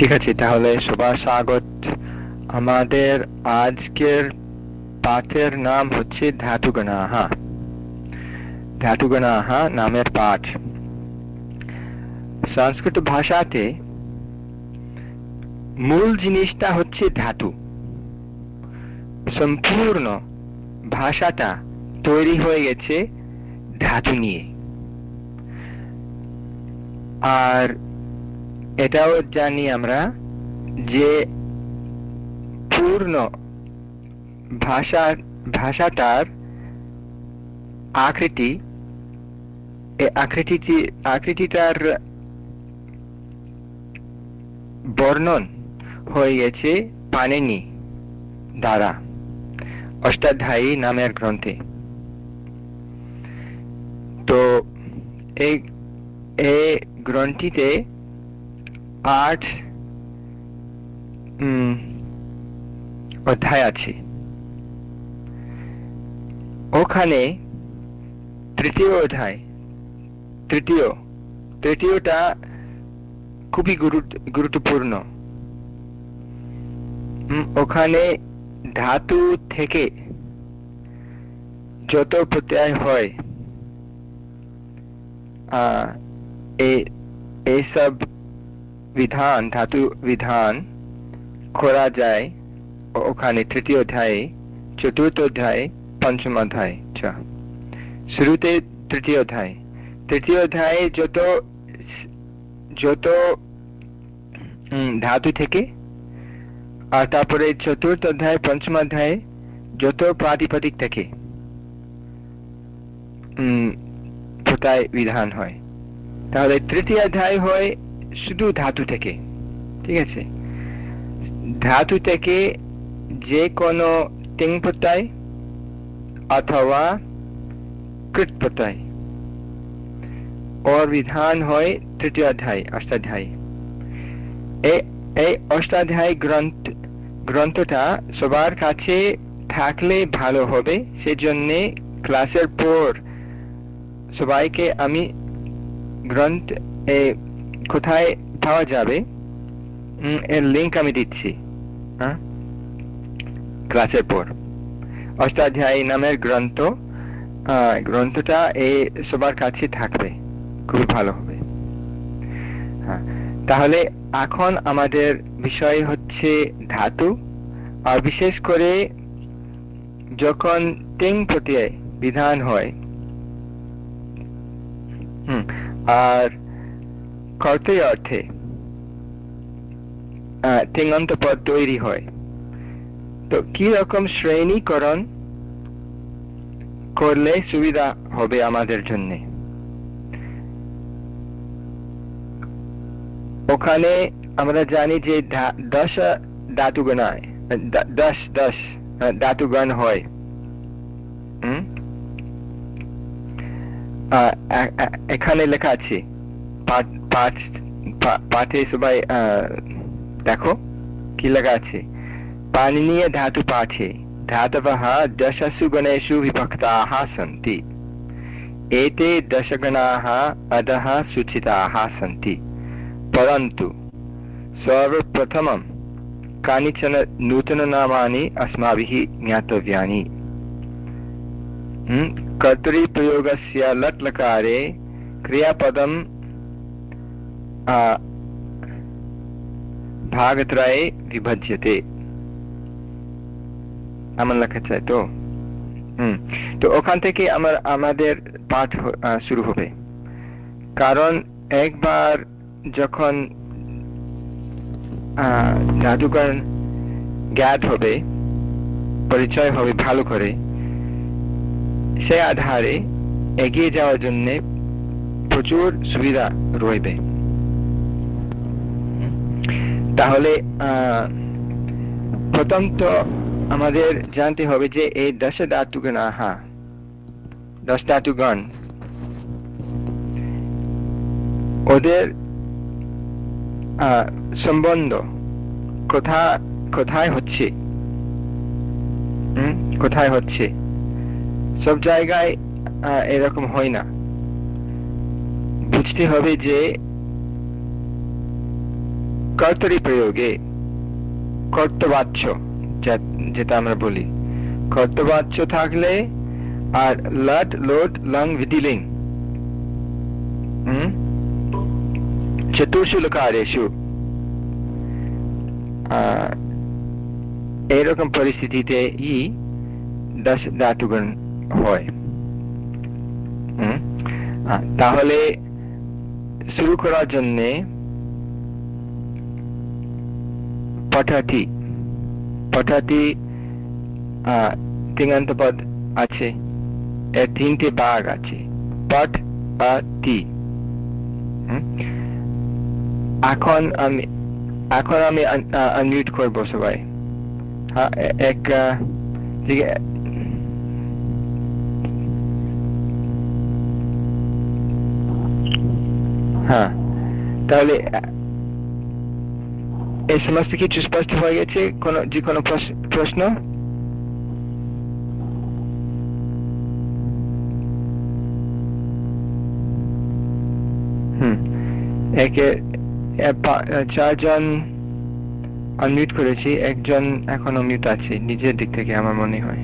ঠিক আছে, তাহলে সবার স্বাগত আমাদের আজকের পাঠের নাম হচ্ছে ধাতুগণাহা ধাতুগণাহা নামের পাঠ। সংস্কৃত ভাষাতে মূল জিনিসটা হচ্ছে ধাতু। সম্পূর্ণ ভাষাটা তৈরি হয়ে গেছে ধাতু নিয়ে। আর এটাও জানি আমরা যে পূর্ণ ভাষা, ভাষাটার আকৃতি আকৃতি আকৃতিটার বর্ণন হয়ে গেছে পানেনি দ্বারা, অষ্টাধ্যায়ী নামের গ্রন্থে। তো এই গ্রন্থিতে আট অধ্যায় আছে। ওখানে তৃতীয় অধ্যায়, তৃতীয়, তৃতীয়টা খুবই গুরুত্বপূর্ণ। ওখানে ধাতু থেকে যত প্রত্যয় হয় এইসব বিধান, ধাতু বিধান করা যায় ওখানে তৃতীয় অধ্যায়ে, চতুর্থ অধ্যায়, পঞ্চম অধ্যায় শুরুতে তৃতীয় অধ্যায়। তৃতীয় অধ্যায়ে যত যত ধাতু থেকে, আর তারপরে চতুর্থ অধ্যায়, পঞ্চম অধ্যায়ে, যত প্রাতিপদিক থেকে বিধান হয়। তাহলে তৃতীয় অধ্যায় হয় শুধু ধাতু থেকে, ঠিক আছে? ধাতু থেকে যে কোনো তিং প্রত্যয় অথবা কৃত প্রত্যয় ওর বিধান হয় তৃতীয় অধ্যায়, অষ্টাধ্যায়। এই অষ্টাধ্যায় গ্রন্থ, গ্রন্থটা সবার কাছে থাকলে ভালো হবে, সেজন্যে ক্লাসের পর সবাইকে আমি গ্রন্থ কোথায় পাওয়া যাবে? এর লিঙ্ক আমি দিচ্ছি। হ্যাঁ? ক্লাসের পর। অষ্টাধ্যায়ী নামের গ্রন্থ গ্রন্থটা এই সবার কাছে থাকবে। ভালো হবে। হ্যাঁ। তাহলে এখন আমাদের বিষয় হচ্ছে ধাতু। আর বিশেষ করে যখন প্রত্যয় বিধান হয়, হুম, আর করতে অর্থে। তিঙ্গন্ত পদ তৈরি হয়। তো কি রকম শ্রেণীকরণ করলে সুবিধা হবে আমাদের জন্য? ওখানে আমরা জানি যে দশ ধাতুগণায় দশ দশ ধাতুগণ হয়। এখানে লেখা আছে পাঠে সবাই দেখো কি লেখা আছে পানিনীয় ধাতু পাঠে धातवः दशसु गणेषु विभक्ताः सन्ति एते दशगणाः अधः सूचिताः सन्ति परन्तु सर्वप्रथमं कानिचन नूतननामानि अस्माभिः ज्ञातव्यानि कर्तरिप्रयोगस्य लट् लकारे क्रियापदं भागत्रये विभज्यते এমন লেখা চাই তো হুম তো ওখান থেকে আমার আমাদের পাঠ শুরু হবে কারণ একবার যখন জাদুকর জ্ঞাত হবে পরিচয় হবে ভালো করে সে আধারে এগিয়ে যাওয়ার জন্য প্রচুর সুবিধা রয়েবে তাহলে প্রথম তো আমাদের জানতে হবে যে এই দশ ধাতুগণ আহা দশ ধাতুগণ, ওদের সম্বন্ধ কোথা, কোথায় হচ্ছে? কোথায় হচ্ছে? সব জায়গায় এরকম হয় না। বুঝতে হবে যে কর্তরি প্রয়োগে কর্তবাচ্য যেটা আমরা বলি। কর্তবাচ্য থাকলে আর লট, লোট, লং বিধিলিং চতুর্ষু লকারেশু এইরকম পরিস্থিতিতে ই দশ ধাতুগণ হয়। তাহলে শুরু করার জন্যে পঠাতি পঠাতি তিঙ্গান্ত পদ আছে, এর তিনটে ভাগ আছে পট তি। এখন আমি এখন আমি আনমিউট করব সবাই। হ্যাঁ এক হ্যাঁ তাহলে এই সমস্ত কিছু স্পষ্ট হয়ে গেছে, কোন, যে কোনো প্রশ্ন? একে চারজন আনমিউট করেছি, একজন এখনও মিউট আছে, নিজের দিক থেকে আমার মনে হয়।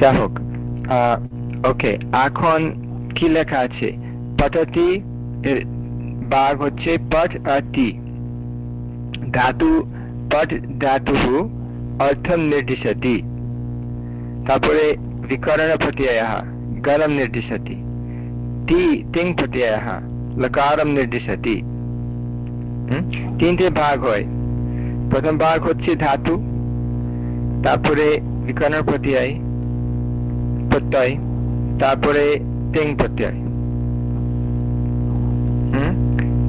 যা হোক ওকে, এখন কি লেখা আছে? পটতি বাঘ হচ্ছে পট তি ধাতু পট ধাতু অর্থম নির্দিশতি তারপরে বিকরণ প্রত্যয় গরম নির্দিশতি তি তিং প্রত্যয় লকারম নির্দিশতি তিনটে ভাগ হয় প্রথম ভাগ হচ্ছে ধাতু তারপরে বিকরণ প্রত্যয় প্রত্যয় তারপরে তিং প্রত্যয়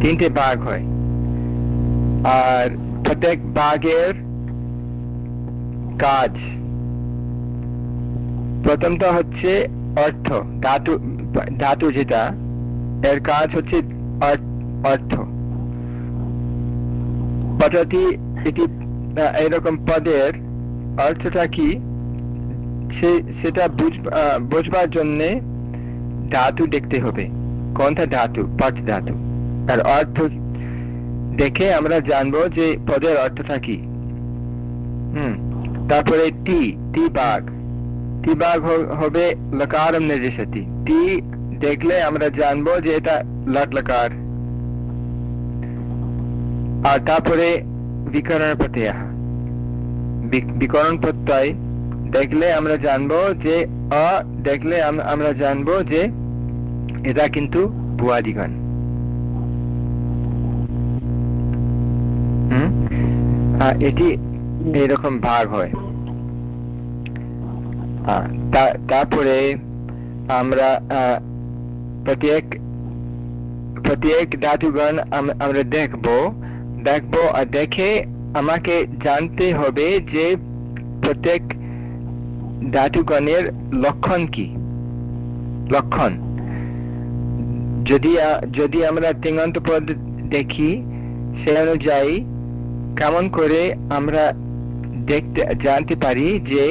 তিনটে বাঘ হয়। আর প্রত্যেক ভাগের কাজ। প্রথমটা হচ্ছে অর্থ, ধাতু ধাতু যেটা, এর কাজ হচ্ছে অর্থ। পদ্ধতি এটি এরকম পদের অর্থটা কি? সেটা বুঝবার জন্যে ধাতু দেখতে হবে। কোনটা ধাতু? পট ধাতু। আর অর্থ দেখে আমরা জানব যে পদের অর্থটা কি। হম। তারপরে টি টি বাঘ। টি বাঘ হবে লকারম নির্দেশতি টি দেখলে আমরা জানব যে এটা লট লকার। আর তারপরে বিকরণ প্রত্যয়। বিকরণ প্রত্যয় দেখলে আমরা জানব যে অ দেখলে আমরা জানব যে এটা কিন্তু ভুয়াদিগণ। এটি এরকম ভাগ হয়। তারপরে আমরা প্রত্যেক প্রত্যেক ধাতুগণ আমরা দেখব দেখব আর দেখে আমাকে জানতে হবে যে প্রত্যেক ধাতুগণের লক্ষণ কি। লক্ষণ। যদি যদি আমরা তিঙ্গন্ত পদ দেখি, সে অনুযায়ী কেমন করে আমরা দেখতে, জানতে পারি যে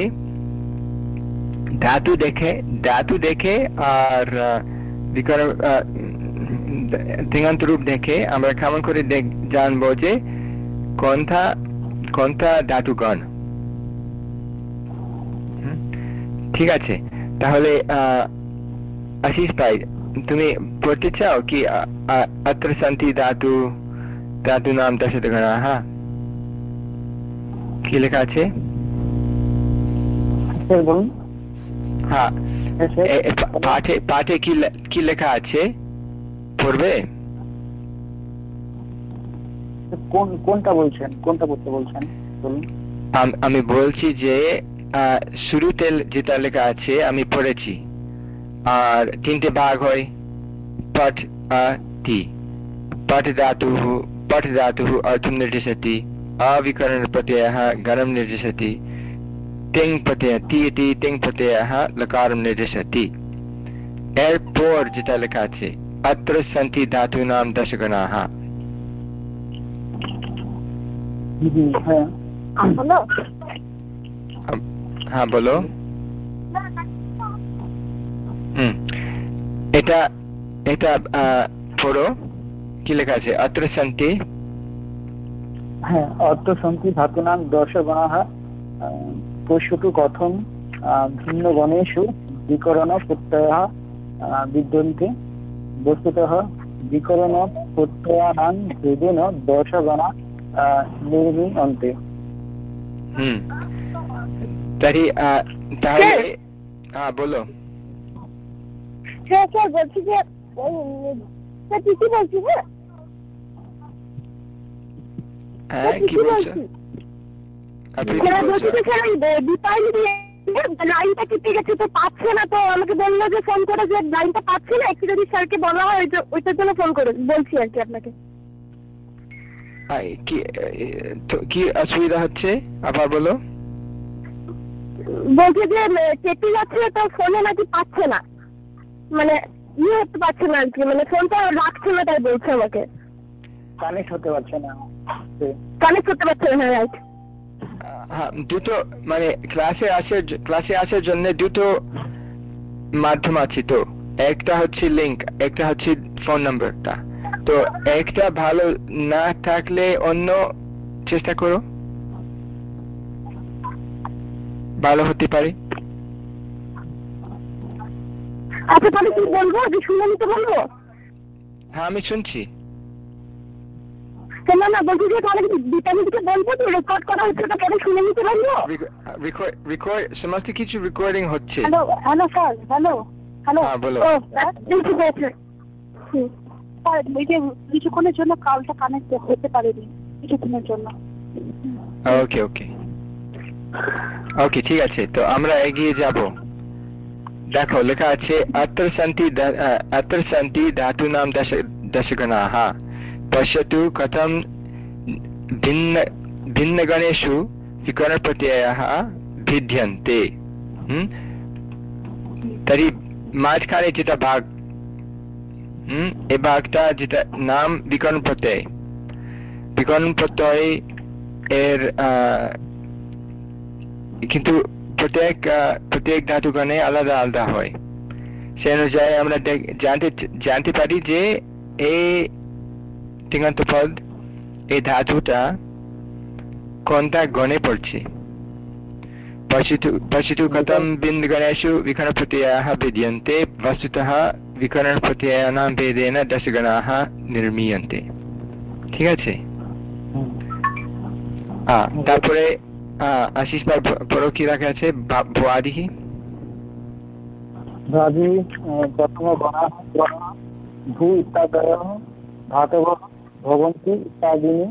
ধাতু দেখে ধাতু দেখে আর বিকার রূপ দেখে আমরা কেমন করে জানব যে কন্থা কন্থা ধাতুগণ? ঠিক আছে। তাহলে আশিস ভাই, তুমি পড়তে চাও কি অত্র ধাতু ধাতু নাম দশগণ হ্যাঁ। কি লেখা আছে? হ্যাঁ। পাঠে কি লেখা আছে? পড়বে? আমি বলছি যে শুরুতে যেটা লেখা আছে আমি পড়েছি। আর তিনটে ভাগ হয়। পঠ আহ টি দাতু ধাতু দাতু ধাতু অর্থ নির্দেশতি अविकरणप्रत्ययः गणं निर्दिशति तिङ् प्रत्यय ति इति तिङ् प्रत्ययः लकारं निर्दिशति एर्पोर् যেটা লেখা আছে अत्र सन्ति धातूनां दशगणाः হ্যাঁ বলো হুম এটা এটা পড়ো কি লেখা আছে অত্র সন্তি হ্যাঁ হ্যাঁ, অর্থ সন্তি ধাতুনাং দর্শগণাহ পশুটু কথম ভিন্ন গণেশু বিকরণ প্রত্যয় বিদ্যন্তে। বস্তুত বিকরণ প্রত্যয়ানাং ভেদেন দর্শগণা নির্মিয়ন্তে হুম। তাহলে তাহলে বলো। স্যার স্যার বলছি যে বলছি হ্যাঁ লাইনটা কেটে গেছে তো পাচ্ছে না তো। আমাকে বলল যে ফোন করে যে লাইনটা পাচ্ছে না একটু যদি স্যারকে বলা হয় ওইটা- ওইটার জন্য ফোন করে বলছি আর কি আপনাকে। কি এ, তো কি অসুবিধা হচ্ছে? আবার বলো। বলছে যে কেটে যাচ্ছে তো ফোনে নাকি পাচ্ছে না। মানে ইয়ে হতে পারছে না আর কি মানে ফোনটা রাখছে না তাই বলছে আমাকে। কানেক্ট হতে পারছে না। কানেক্ট করতে পারছে হ্যাঁ রাইট দুটো মানে ক্লাসে আসার ক্লাসে আসার জন্য দুটো মাধ্যম আছে তো। একটা হচ্ছে লিংক একটা হচ্ছে ফোন নাম্বারটা তো একটা ভালো না থাকলে অন্য চেষ্টা করো। ভালো হতে পারে। আচ্ছা তাহলে কি বলব? যে নিতে বলব? হ্যাঁ আমি শুনছি। তো না না বলছি যে তাহলে বিতামিনকে বলব যে রেকর্ড করা হচ্ছে ওটা পরে শুনে নিতে পারব? রেকর্ড সমস্ত কিছু রেকর্ডিং হচ্ছে। Hello hello sir hello hello বলো। oh, কিছুক্ষণের জন্য কালটা কানেক্ট হতে পারেনি কিছুক্ষণের জন্য। ওকে ওকে ওকে ঠিক আছে তো আমরা এগিয়ে যাব। দেখো লেখা আছে আত্মর শান্তি আত্মর শান্তি ধাতু নাম দশ দশগণা হ্যাঁ। पश्यतु कथं भिन्न भिन्नगणेषु विकरणप्रत्ययाः भिद्यन्ते হুম? তরি মাঝখানে যেটা ভাগ হুম এই ভাগটা যেটা নাম বিকরণ প্রত্যয় বিকরণ প্রত্যয় এর আহ, কিন্তু প্রত্যেক আহ, প্রত্যেক ধাতুগণে আলাদা আলাদা হয় সে অনুযায়ী আমরা দেখ- জানতে জানতে পারি যে এই তিঙ্গান্ত পদ এই ধাতুটা কোনটা গণে পড়ছে पश्यतु पश्यतु कथं बिन्दगणेषु विकरणप्रत्ययाः भिद्यन्ते वस्तुतः विकरणप्रत्ययानां भेदेन दशगणाः निर्मीयन्ते ঠিক আছে আহ, তারপরে আহ, আশিস ভাই পরও কি রাখা আছে ভা- ভুয়াদিহি ভ্রাজি প্রথম গণাः গণः ভূ ইত্যাদয়ः धातवः ভবন্তি তাদিনে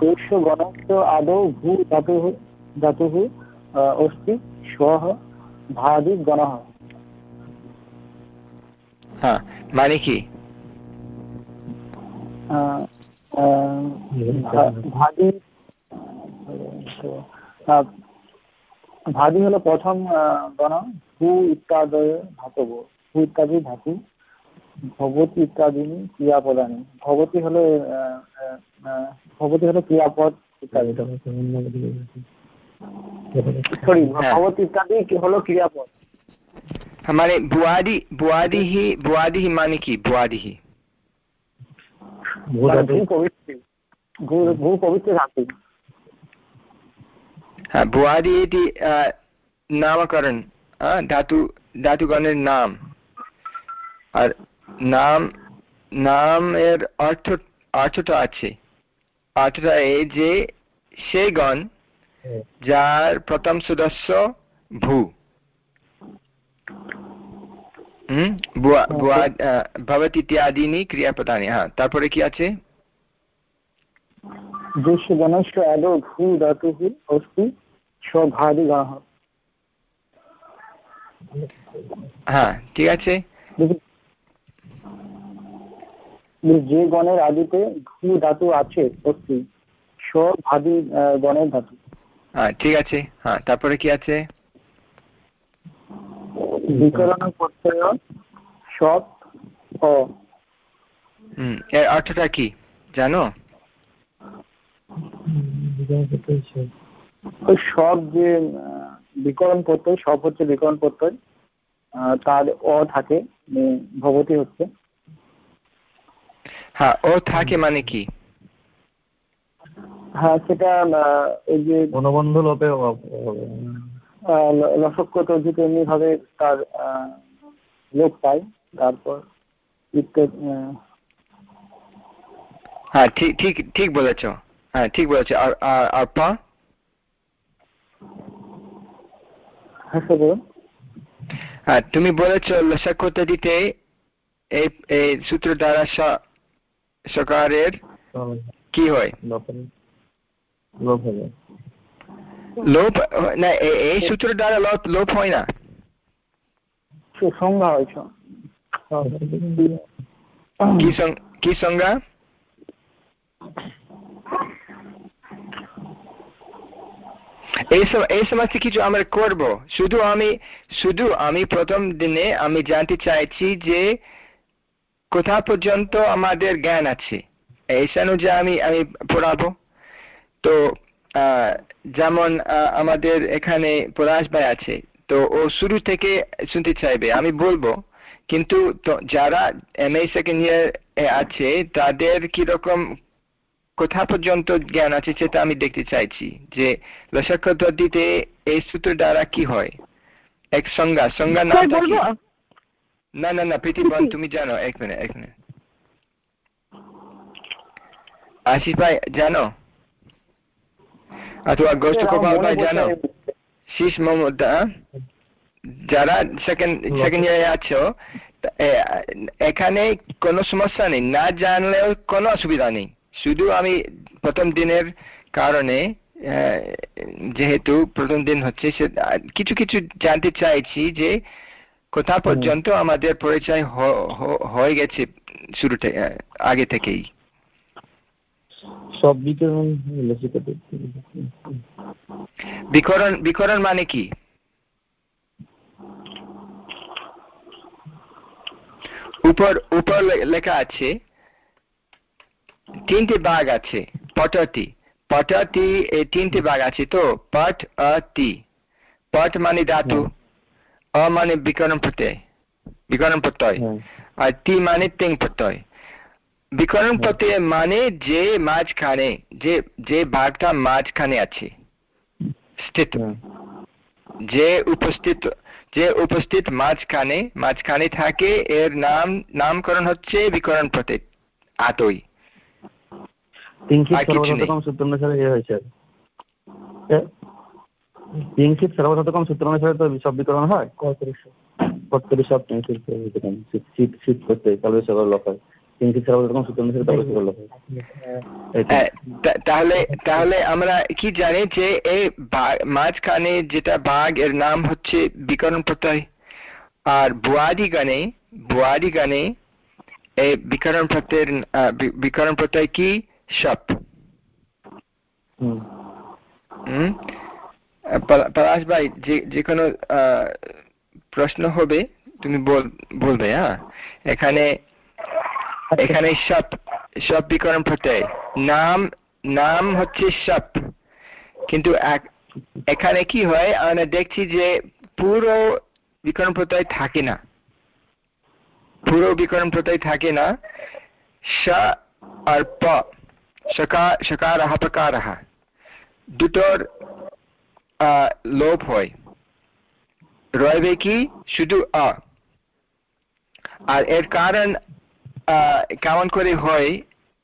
দেশ গণত্ব আদৌ ভূ ধাতুঃ ধাতুঃ অস্তি স্বহ ভাদিগণঃ হ্যাঁ মানে কি? ভাদি ভাদি হলো প্রথম গণ ভূ ইত্যাদয় ধাতব ভূ ইত্যাদি ধাতু। ভবতি ইত্যাদিনি ক্রিয়াপদানি। ভবতি হলো ভবতি হলো ক্রিয়াপদ ইত্যাদি। সরি হ্যাঁ। ভবতি ইত্যাদি হলো ক্রিয়াপদ? হ্যাঁ, মানে ভুয়াদি ভুয়াদিহি ভুয়াদিহি মানে কি? ভুয়াদিহি মানে ভূ পবিত্র। হ্যাঁ ভুয়াদি এটি আহ, নামকরণ আহ, ধাতু ধাতুগণের নাম। আর নাম নাম এর অর্থ অর্থটা আছে। অর্থটা এই যে সেই গণ যার প্রথম সদস্য ভূ। হুম? ভবত হ্যাঁ তারপরে কি আছে? হ্যাঁ ঠিক আছে। যে গণের আদিতে ভূ ধাতু আছে অস্তি স্বভাদি আহ, গণের ধাতু। হ্যাঁ ঠিক আছে। হ্যাঁ তারপরে কি আছে? বিকরণ প্রত্যয় সব অ। হুম এর অর্থটা কি জানো? ওই সব যে বিকরণ প্রত্যয় সব হচ্ছে বিকরণ প্রত্যয় তার অ থাকে মানে ভবতি হচ্ছে। হ্যাঁ ও থাকে মানে কি হ্যাঁ সেটা আহ, ওই যে অনুবন্ধ লোপে আহ, ল- লসক্য তর্জিত এমনি ভাবে তার আহ, লোপ পায় তারপর হ্যাঁ ঠিক ঠিক ঠিক বলেছ হ্যাঁ ঠিক বলেছ আর আর আর পা হ্যাঁ হ্যাঁ তুমি বলেছ লসাকতা দিতে এই এই সূত্র দ্বারা স- সকারের কি হয়? লোপে না এই সূত্র দ্বারা লোপ হয় না? সংজ্ঞা হয়েছে। কি সংজ্ঞা? এই সম- এই সমস্ত কিছু আমরা করব। শুধু আমি শুধু আমি প্রথম দিনে আমি জানতে চাইছি যে কোথা পর্যন্ত আমাদের জ্ঞান আছে? এই অনুযায়ী আমি আমি পড়াবো। তো যেমন আমাদের এখানে পলাশ ভাই আছে তো ও শুরু থেকে শুনতে চাইবে আমি বলব। কিন্তু যারা এম এ সেকেন্ড ইয়ার আছে তাদের কীরকম কোথা পর্যন্ত জ্ঞান আছে সেটা আমি দেখতে চাইছি যে লসাক পদ্ধতিতে এই সূত্র দ্বারা কি হয়? এক সংজ্ঞা সংজ্ঞা না না না না প্রীতিবন তুমি জানো এক মিনিট এক মিনিট। আশিস ভাই জানো? অথবা গোষ্ঠ গোপাল ভাই জানো? শীষ মমতা যারা সেকেন্ড সেকেন্ড ইয়ারে আছো এখানে কোনো সমস্যা নেই না জানলেও কোনো অসুবিধা নেই। শুধু আমি প্রথম দিনের কারণে আহ, যেহেতু প্রথম দিন হচ্ছে সে কিছু কিছু জানতে চাইছি যে কোথা পর্যন্ত আমাদের পরিচয় হয়ে গেছে শুরু থেকে আগে থেকেই? সব বিকরণ বিকরণ বিকরণ মানে কি? উপর উপর লেখা আছে তিনটে ভাগ আছে পটতি। পটতি এই তিনটি ভাগ আছে তো পট অতি পট মানে ধাতু। অ মানে বিকরণ প্রত্যয় বিকরণ প্রত্যয় আর তি মানে তিং প্রত্যয় বিকরণ প্রত্যয় মানে যে মাঝখানে যে যে ভাগটা মাঝখানে আছে স্থিত যে উপস্থিত যে উপস্থিত মাঝখানে মাঝখানে থাকে এর নাম নামকরণ হচ্ছে বিকরণ প্রতীক আতই সূত্র অনুসারে হয়েছে সর্বশতকম সূত্র অনুসারে তো সব বিকরণ হয়? কর্তরি সব শীত শীত করতে তাহলে সকল লোক হয়। সর্বশতকম সূত্র অনুসারে তাহলে সকল লোক হয়। তাহলে তাহলে আমরা কি জানি যে এই মাঝখানে যেটা বাঘ এর নাম হচ্ছে বিকরণ প্রত্যয়। আর বুয়াদি গানে বুয়াদি গানে এই বিকরণ প্রত্যয়ের বিকরণ প্রত্যয় কি? সপ। হুম। পলাশ ভাই, যে যে কোনো প্রশ্ন হবে, তুমি বল, বলবে হ্যাঁ? এখানে এখানে সপ সপ বিকরণ প্রত্যয় নাম নাম হচ্ছে সপ কিন্তু এখানে কি হয়, আমরা দেখছি যে পুরো বিকরণ প্রত্যয় থাকে না। পুরো বিকরণ প্রত্যয় থাকে না। স আর প সকার সকারহ প্রকারহ দুটোর লোপ হয়। রইবে কি? শুধু অ আর এর কারণ কেমন করে হয়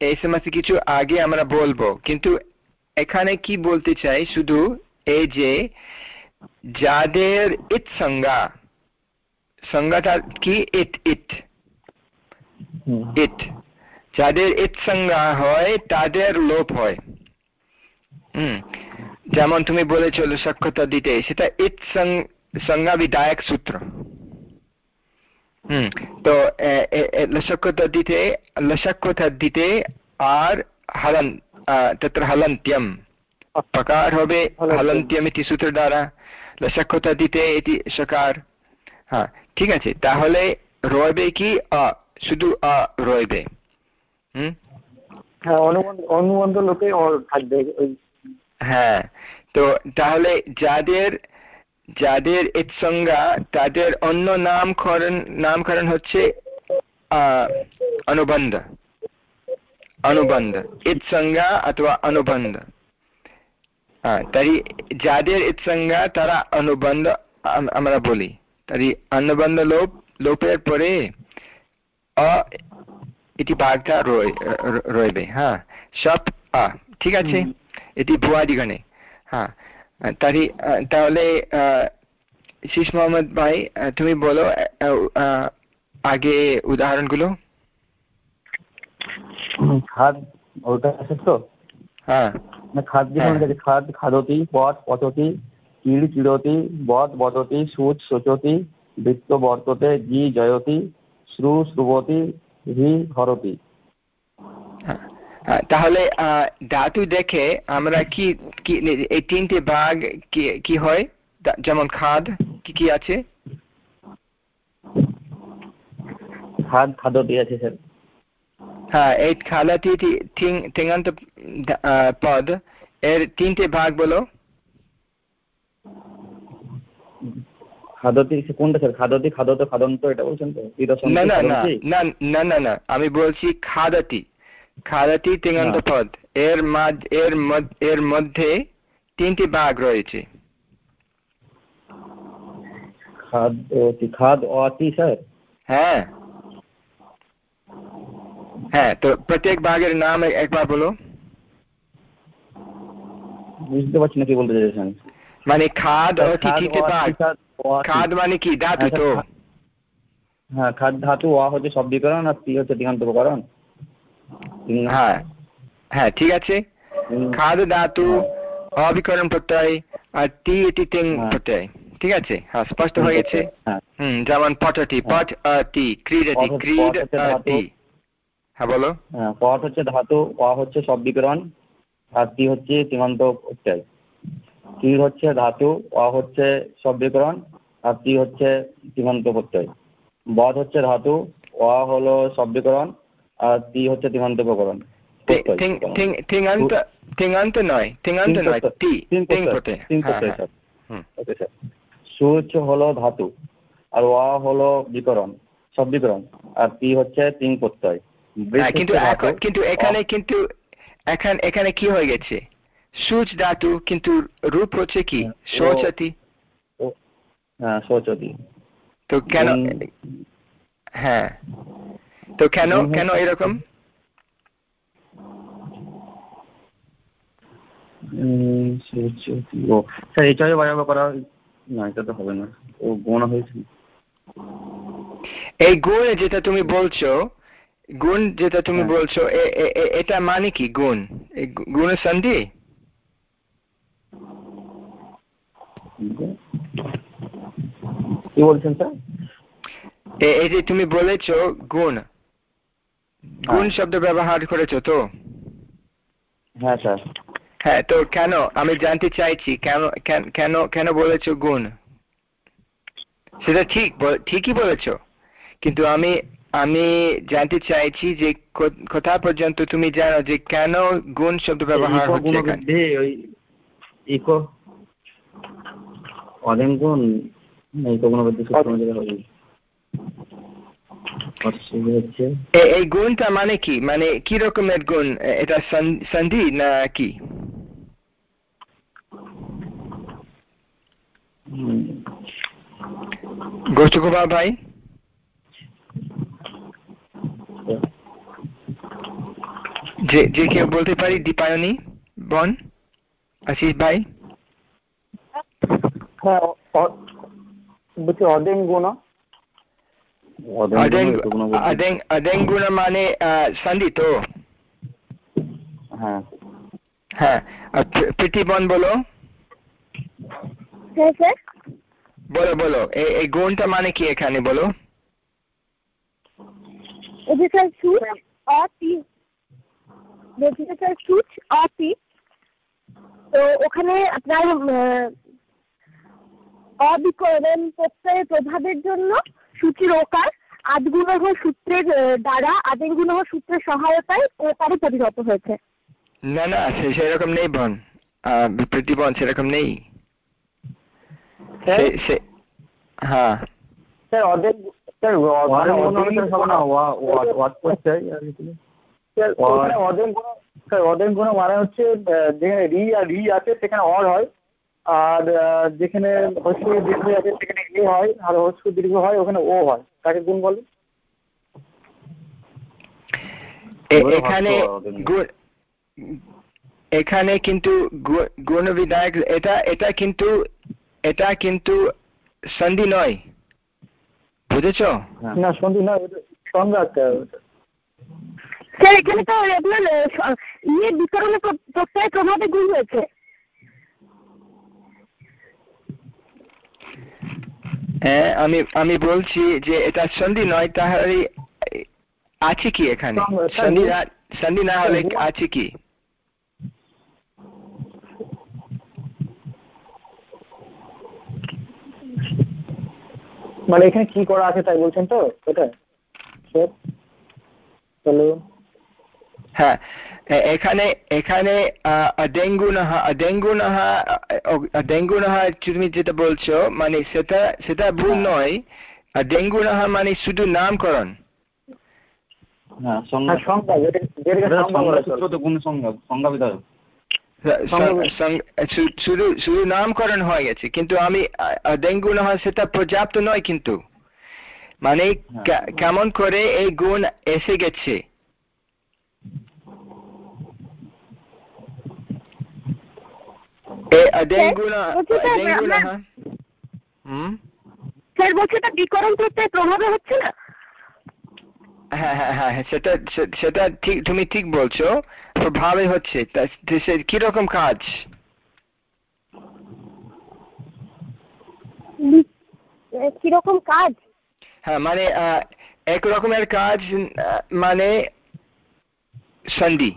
এই সমস্ত কিছু আগে আমরা বলব। কিন্তু এখানে কি বলতে চাই? শুধু এই যে যাদের ইট সংজ্ঞা সংজ্ঞাটা কি? ইট ইট। ইট। যাদের ইট সংজ্ঞা হয় তাদের লোপ হয়। হুম। যেমন তুমি বলেছ লসক্ষতা দিতে সেটা সং- সংজ্ঞা বিধায়ক সূত্র। হুম তো লসক্ষতা দিতে লসক্ষতা দিতে আর হলন তত্র হলন্ত্যম। প্রকার হবে হলন্ত্যম। ইতি সূত্র দ্বারা। লসক্ষতা দিতে এটি সকার। হ্যাঁ ঠিক আছে তাহলে রইবে কি? অ শুধু অ রইবে হুম? হ্যাঁ অনুবন্ধ লোকে থাকবে হ্যাঁ তো তাহলে যাদের যাদের ইৎসঙ্গা তাদের অন্য নামকরণ নামকরণ হচ্ছে অনুবন্ধ অনুবন্ধ ইৎসঙ্গা অথবা অনুবন্ধ তাই যাদের ইৎসঙ্গা তারা অনুবন্ধ আমরা বলি তাই অনুবন্ধ লোপ লোপের পরে অ এটি ভাগটা রইবে হ্যাঁ সব আ ঠিক আছে এটি ভুয়াদিগণে হ্যাঁ আহ, তাহলে শীষ মোহাম্মদ ভাই তুমি বলো আগে উদাহরণগুলো। খাদ ওটা আছে তো? হ্যাঁ। খাদ খাদ খাদতি পট পচতি কিড় চিড়তি বদ বদতি সুচ শোচতি বৃত্ত বর্ততে জি জয়তি শ্রু শ্রুবতি হি হরতি। তাহলে ধাতু দেখে আমরা কি এই তিনটে ভাগ কি কি হয়? যেমন খাদ কি কি আছে? খাদ আছে স্যার। হ্যাঁ এই তিঙান্ত পদ এর তিনটে ভাগ বলো। খাদতি কোনটা স্যার? খাদতি খাদত খাদন্ত এটা বলছেন তো? না না না না না না আমি বলছি খাদাতি। খাদাতি তিঙান্ত পদ। এর মাঝ এর এর মধ্যে তিনটি ভাগ রয়েছে। খাদ অতি স্যার? হ্যাঁ। হ্যাঁ তো প্রত্যেক ভাগের নাম একবার বলো। বুঝতে পারছি না কি বলতে চাইছেন। মানে খাদ অতি খাদ, ভাগ খাদ, মানে কি? ধাতু হ্যাঁ, তো হ্যাঁ খাদ ধাতু অ হচ্ছে শব্দীকরণ আর তি হচ্ছে দিগান্ত উপকরণ। তিন- হ্যাঁ। হ্যাঁ ঠিক আছে? খাদ ধাতু অবিকরণ প্রত্যয় আর টি এটি তিন হ্যাঁ। প্রত্যয়। ঠিক আছে? হ্যাঁ স্পষ্ট হয়ে গেছে? হ্যাঁ। হুম যেমন পটটি পট টি ক্রীডতি ক্রীড ধাতু। টি। হ্যাঁ বলো। হ্যাঁ পট হচ্ছে ধাতু অ হচ্ছে শব্দীকরণ আর তি হচ্ছে তিঙন্ত প্রত্যয়। তীর হচ্ছে ধাতু অ হচ্ছে শব্দীকরণ আর টি হচ্ছে তিঙন্ত প্রত্যয়। বধ হচ্ছে ধাতু অ হলো শব্দীকরণ তি হচ্ছে তিঙন্ত প্রকরণ। তিঙান্ত তিঙান্ত নয় তিঙান্ত নয় প্রত্যয়। তিন তিন প্রত্যয়। প্রত্যয়। তিন হ্যাঁ, প্রত্যয়, হ্যাঁ। স্যার। হুম। Okay sir. সুচ হলো ধাতু আর অ হলো বিকরণ শব্দীকরণ আর তি হচ্ছে তিন প্রত্যয়। হ্যাঁ, কিন্তু কিন্তু এখানে কিন্তু এখন এখানে কি হয়ে গেছে? সুচ ধাতু কিন্তু রূপ হচ্ছে কি? হ্যাঁ, শৌচতি হ্যাঁ শৌচতি তো কেন হ্যাঁ। তো কেন কেন এরকম? উম, শৌচতি ও স্যার এইটাই বায়াবা করা না এটা তো হবে না। ও গোনা হয়েছে। এই গুণ যেটা তুমি বলছো গুণ যেটা তুমি হ্যাঁ। বলছো এটা মানে কি গুণ? এই গু- গুণের সন্ধি? কি বলছেন স্যার? এই যে তুমি বলেছ গুণ। গুণ হ্যাঁ। শব্দ ব্যবহার করেছ তো? হ্যাঁ স্যার। হ্যাঁ তো কেন? আমি জানতে চাইছি কেন কেন- কেন বলেছ গুণ? সেটা ঠিক ঠিকই বলেছ। কিন্তু আমি আমি জানতে চাইছি যে কোথা পর্যন্ত তুমি জানো যে কেন গুণ শব্দ ব্যবহার হচ্ছে ইকো গুণ না ইকো গুণবৃদ্ধি সূত্র অনুযায়ী হবে অসুবিধা হচ্ছে এ- এই গুণটা মানে কি? মানে কি রকমের গুণ? এটা সন- সন্ধি না কি? গোষ্ঠকুমার ভাই? যে যে কেউ বলতে পারি দীপায়নী বন? আশিস ভাই? হ্যাঁ বলছি অদেন গুণ, অদেং ইকো গুণবৃদ্ধি। অদেং অদেং গুণ মানে আহ, সন্ধি তো হ্যাঁ হ্যাঁ প্রীতিবন বলো বলো বলো এই এই গুণটা মানে কি এখানে বলো তো ওখানে আপনার আহ, অবিকরণ প্রত্যয়ের প্রভাবের জন্য সূচির ওকার আদগুণহ সূত্রের দ্বারা আদেগুণহ সূত্রের সহায়তায় ওকারে পরিণত হয়েছে। না না সে- সেরকম নেই বোন। প্রীতিবন সেরকম নেই। হ্যাঁ। স্যার অদেং স্যার অ- মানে অদেন গুণ মানে হচ্ছে যেখানে রি আর রি আছে সেখানে অর হয়। আর যেখানে হস্য দীর্ঘ আছে সেখানে এ হয় আর হস্য দীর্ঘ হয় ওখানে ও হয়। তাকে গুণ বলে? এখানে এখানে কিন্তু গু- গুণবিধায়ক এটা এটা কিন্তু এটা কিন্তু সন্ধি নয়। বুঝেছ? হ্যাঁ। না সন্ধি নয় হবে স্যার এখানে তো আপনার ইয়ে বিকরণে প্র- প্রত্যয়ের প্রভাবে গুণ হয়েছে। হ্যাঁ আমি আমি বলছি যে এটা সন্ধি নয় তাহলে আছে কি এখানে? সন্ধি না সন্ধি না হলে আছে কি? মানে এখানে কি করা আছে তাই বলছেন তো? হ্যালো? হ্যাঁ এখানে এখানে ডেঙ্গুনহা ডেঙ্গুনহা ডেঙ্গুনহা তুমি যেটা বলছো মানে সেটা সেটা ভুল হ্যাঁ। নয়। ডেঙ্গুনহা মানে শুধু নামকরণ। শুধু শুধু নামকরণ হয়ে গেছে কিন্তু আমি ডেঙ্গু ডেঙ্গুনহা সেটা পর্যাপ্ত নয় কিন্তু। মানে হ্যাঁ। কেমন করে এই গুণ এসে গেছে এ ডেঙ্গুনা বলছি স্যার, আপনার- হুম? স্যার বলছি এটা বিকরণ প্রত্যয়ের প্রভাবে হচ্ছে না? হ্যাঁ হ্যাঁ হ্যাঁ হ্যাঁ, সেটা সেটা ঠিক তুমি ঠিক বলছো প্রভাবে হচ্ছে। কীরকম কাজ? কীরকম কাজ? হ্যাঁ মানে এক রকমের কাজ মানে সন্ধি।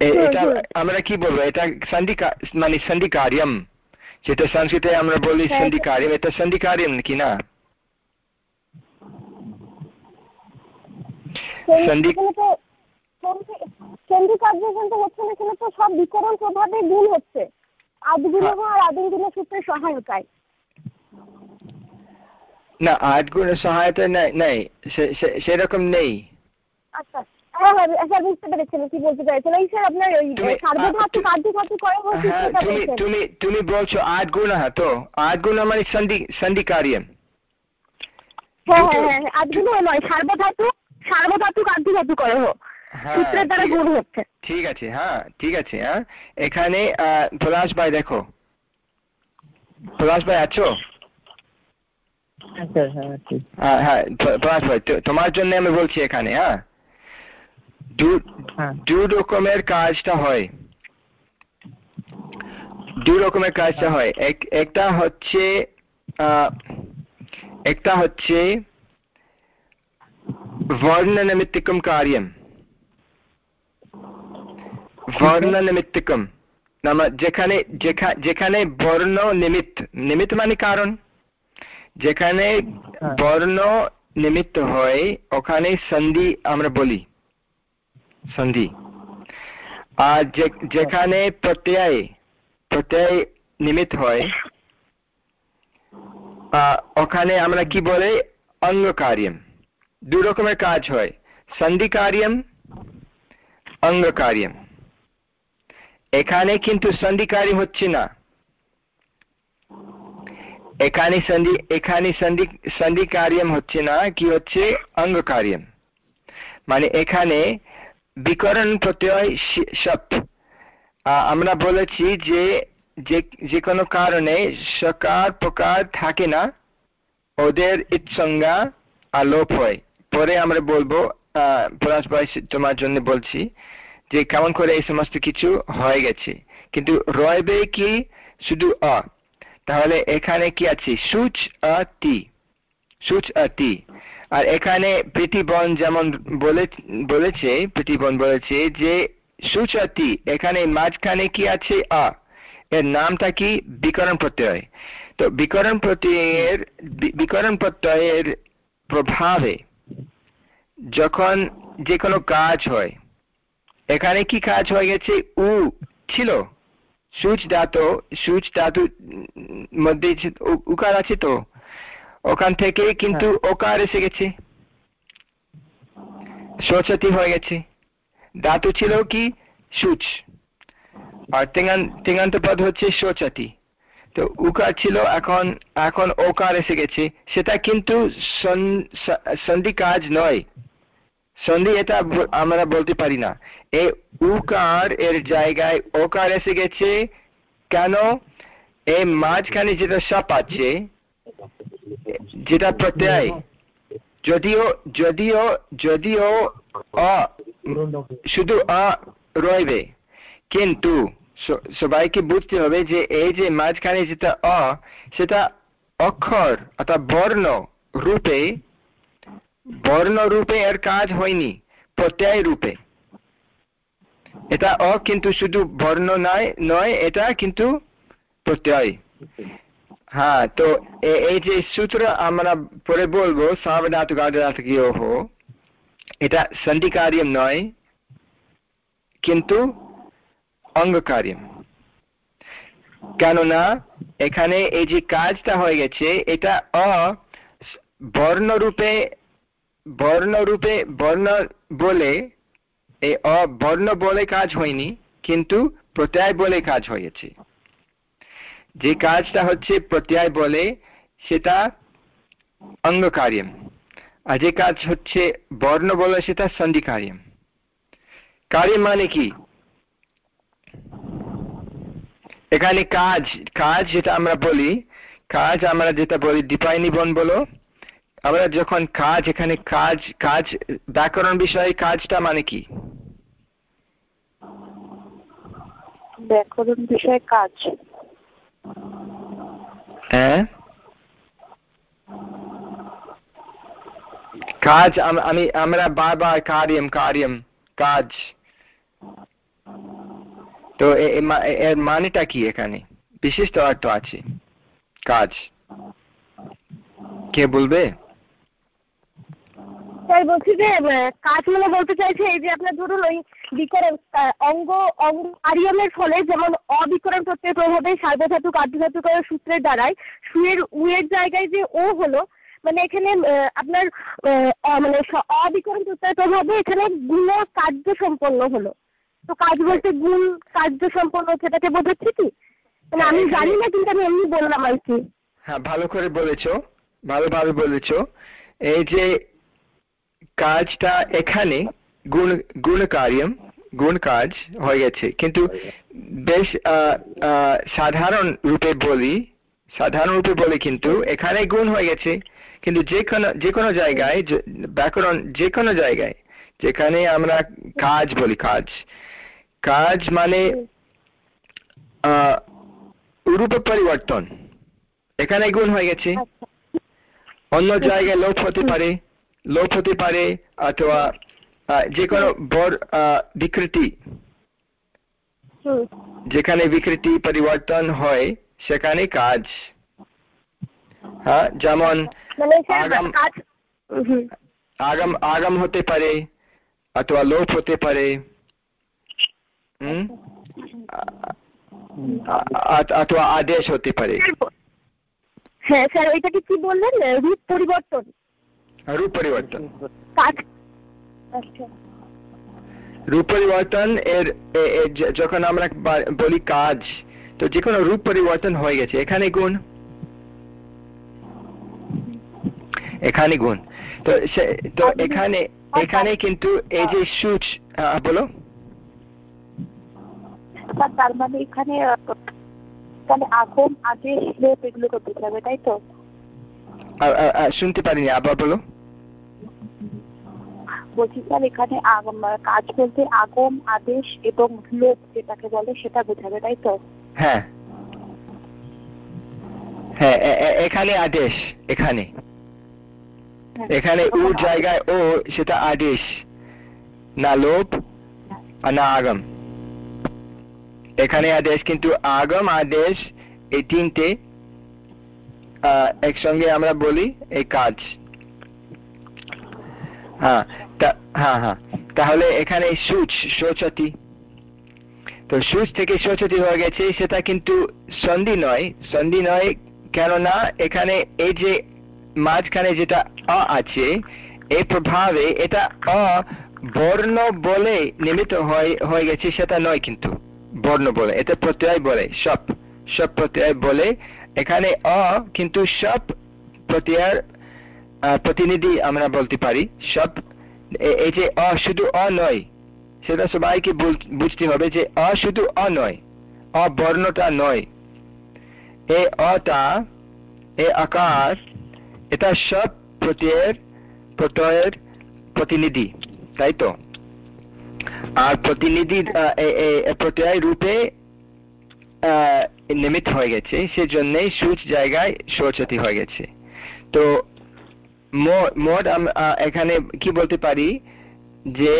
এটা আমরা কি বলব? এটা সন্ধি মানে সন্ধি কার্যম যেটা সংস্কৃতে আমরা বলি হ্যাঁ, সন্ধি কার্যম এটা সন্ধি কার্যম নাকি না? সন্ধি তো সন্ধি- সন্ধি কার্য কিন্তু হচ্ছে না এখানে তো সব বিকরণ প্রভাবে গুণ হচ্ছে। আদিগুণ আর সহায়তায়। না আট গুণ সহায়তা নেই সেরকম নেই। আচ্ছা। হ্যাঁ হ্যাঁ স্যার বুঝতে পেরেছেন কি বলতে চাইছেন এই স্যার আপনার ওই তুমি- সার্বধাতু কার্যধাতু করে হ্যাঁ তুমি তুমি তুমি বলছো আট গুণ তো। আট গুণ মানে সন্ধি সন্ধি হ্যাঁ হ্যাঁ হ্যাঁ আদিগুণ নয় সার্বধাতু সার্বধাতু কার্যধাতু করে হো হ্যাঁ সূত্রের দ্বারা ঠিক- গুণ হচ্ছে। ঠিক আছে হ্যাঁ ঠিক আছে হ্যাঁ। এখানে আহ, পলাশ ভাই দেখো। পলাশ ভাই আছো? হ্যাঁ হ্যাঁ হ্যাঁ হ্যাঁ পলাশ ভাই তো- তোমার জন্য আমি বলছি এখানে হ্যাঁ। দু হ্যাঁ। রকমের কাজটা হয়। দু রকমের কাজটা হয়। এক একটা হচ্ছে আহ, একটা হচ্ছে বর্ণনিমিত্তিকম কার্যম। বর্ণনিমিত্তিকম। নাম যেখানে যেখা- যেখানে বর্ণ নিমিত্ত নিমিত্ত মানে কারণ। যেখানে হ্যাঁ। বর্ণ নিমিত্ত হয় ওখানে সন্ধি আমরা বলি। সন্ধি। আর যেখানে প্রত্যয় প্রত্যয় নিমিত্ত হয় ওখানে আমরা কি বলে? অঙ্গ কার্যম। দু রকমের কাজ হয়। সন্ধি কার্যম, অঙ্গ কার্যম। এখানে কিন্তু সন্ধি কার্য হচ্ছে না। এখানে সন্ধি এখানে সন্ধি সন্ধি কার্যম হচ্ছে না, কি হচ্ছে? অঙ্গ কার্যম। মানে এখানে বিকরণ প্রত্যয় আহ, আমরা বলেছি যে যে কোনো কারণে সকার প্রকার থাকে না ওদের ইৎসংজ্ঞা আলোপ হয়। পরে আমরা বলব আহ, তোমার জন্য বলছি যে কেমন করে এই সমস্ত কিছু হয়ে গেছে। কিন্তু রয়বে কি শুধু অ তাহলে এখানে কি আছে? সুচ আ তি। সুচ আ তি। আর এখানে প্রীতিবন যেমন বলে বলেছে প্রীতিবন বলেছে যে সুচ আ এখানে মাঝখানে কি আছে? আ। এর নামটা কি? বিকরণ প্রত্যয়। তো বিকরণ প্রত্যয়ের বিকরণ প্রত্যয়ের প্রভাবে যখন যে কোনো কাজ হয়, এখানে কি কাজ হয়ে গেছে? উ ছিল। সূচ ধাতু সূচ ধাতু মধ্যে উকার আছে তো। ওখান থেকে কিন্তু ওকার এসে গেছে শোচাতি হয়ে গেছে। ধাতু ছিল কি? সুচ। আর তেঙ্গান- তেঙ্গান্ত পদ হচ্ছে শোচাতি তো উকার ছিল? এখন এখন ওকার এসে গেছে সেটা কিন্তু সন্ধি কাজ নয়। সন্ধি এটা আমরা বলতে পারি না। এই উকার এর জায়গায় ওকার এসে গেছে কেন? এই মাঝখানে যেটা সাপ আছে যেটা প্রত্যয়, যদিও যদিও যদিও অ, শুধু অ রইবে। কিন্তু সবাইকে বুঝতে হবে যে এই যে মাঝখানে যেটা অ, সেটা অক্ষর অর্থাৎ বর্ণ রূপে বর্ণ রূপে এর কাজ হয়নি, প্রত্যয় রূপে। এটা অ কিন্তু শুধু বর্ণ নয় নয়, এটা কিন্তু প্রত্যয়। হ্যাঁ তো এই যে সূত্র আমরা পরে বলব সাবধাতু গাধাতুকিয়োহ এটা সন্ধি কার্যম নয়, কিন্তু অঙ্গ কার্যম কেননা এখানে এই যে কাজটা হয়ে গেছে, এটা অ, বর্ণরূপে বর্ণরূপে বর্ণ বলে, এই অ, বর্ণ বলে কাজ হয়নি, কিন্তু প্রত্যয় বলে কাজ হয়েছে। যে কাজটা হচ্ছে প্রত্যয় বলে, সেটা অঙ্গ কার্যম আর যে কাজ হচ্ছে বর্ণ বলে, সেটা সন্ধি কার্যম কার্য মানে কি? এখানে কাজ কাজ যেটা আমরা বলি, কাজ আমরা যেটা বলি দীপায় নিবন বলো, আমরা যখন কাজ, এখানে কাজ কাজ, ব্যাকরণ বিষয়ে কাজটা মানে কি? ব্যাকরণ বিষয়ে কাজ। কাজ আম- আমি, আমরা বারবার কার্যম কার্যম, কাজ। তো এর মানেটা কি এখানে? বিশিষ্ট অর্থ আছে, কাজ। কে বলবে? তাই বলছি যে কাজ মানে বলতে চাইছে এই যে আপনার ধরুন ওই বিকরণ অঙ্গ অঙ্গ আরিয়মের ফলে যেমন অবিকরণ প্রত্যয়ের প্রভাবে সার্বধাতু কার্যধাতু করার সূত্রের দ্বারাই সুয়ের উয়ের জায়গায় যে ও হলো মানে এখানে আপনার মানে অবিকরণ প্রত্যয়ের প্রভাবে এখানে গুণ কার্য সম্পন্ন হলো। তো কাজ বলতে গুণ কার্য সম্পন্ন সেটাকে বোঝাচ্ছে কি? মানে আমি হ্যাঁ, জানি না কিন্তু আমি এমনি বললাম আর কি। হ্যাঁ ভালো করে বলেছ ভালোভাবে বলেছ। এই যে কাজটা এখানে গুণ গুণ কার্যম গুণ কাজ হয়ে গেছে। কিন্তু বেশ আহ, আহ, সাধারণ রূপে বলি সাধারণ রূপে বলি কিন্তু এখানে গুণ হয়ে গেছে। কিন্তু যে কোনো যে কোনো জায়গায় ব্যাকরণ যে কোনো জায়গায় যেখানে আমরা কাজ বলি কাজ। কাজ মানে আহ, রূপ পরিবর্তন। এখানে গুণ হয়ে গেছে। আচ্ছা। অন্য জায়গায় লোপ হতে পারে। লোপ হতে পারে অথবা যে কোনো বড় বিকৃতি যেখানে বিকৃতি পরিবর্তন হয় সেখানে কাজ হ্যাঁ যেমন মানে আগাম- আগম আগম হতে পারে অথবা লোপ হতে পারে অথবা আদেশ হতে পারে হ্যাঁ স্যার ওইটাকে কি বললেন? রূপ পরিবর্তন। পরিবর্তন আচ্ছা রূপ পরিবর্তন এর যখন আমরা বলি কাজ তো যে কোনো রূপ পরিবর্তন হয়ে গেছে। এখানে গুণ। এখানে গুণ। তো সে- তো এখানে এখানে কিন্তু এই যে সুচ বলো। তার মানে এখানে তাহলে আগম বোঝাবে তাই তো? শুনতে পারিনি আবার বলো। বলছি স্যার এখানে আগম কাজ বলতে আগম আদেশ এবং লোপ যেটাকে বলে সেটা বোঝাবে তাই তো? হ্যাঁ। হ্যাঁ এখানে আদেশ এখানে। হ্যাঁ। এখানে ও জায়গায় ও সেটা আদেশ না আর না আগম। এখানে আদেশ কিন্তু আগম আদেশ এই তিনটে আহ, একসঙ্গে আমরা বলি এই কাজ। হ্যাঁ হ্যাঁ হ্যাঁ। তাহলে এখানে সুচ শোচতি তো সুচ থেকে শোচতি হয়ে গেছে, সেটা কিন্তু সন্ধি নয়। সন্ধি নয় কেননা এখানে এই যে মাঝখানে যেটা অ আছে এই প্রভাবে এটা অ বর্ণ বলে নিমিত্ত হয় গেছে, সেটা নয় কিন্তু। বর্ণ বলে এটা প্রত্যয় বলে, সব। সব প্রত্যয় বলে। এখানে অ কিন্তু সব প্রত্যয়ের প্রতিনিধি আমরা বলতে পারি, সব এই যে অ শুধু অ নয়, সেটা সবাইকে বুঝতে হবে যে অ শুধু অ নয়, অ বর্ণটা নয়। এ অটা এ আকার, এটা সব প্রত্যয়ের প্রত্যয়ের প্রতিনিধি, তাই তো? আর প্রতিনিধি প্রত্যয় রূপে নিমিত হয়ে গেছে, সেজন্যই সূচ জায়গায় সরস্বতী হয়ে গেছে। তো মোট এখানে কি বলতে পারি যে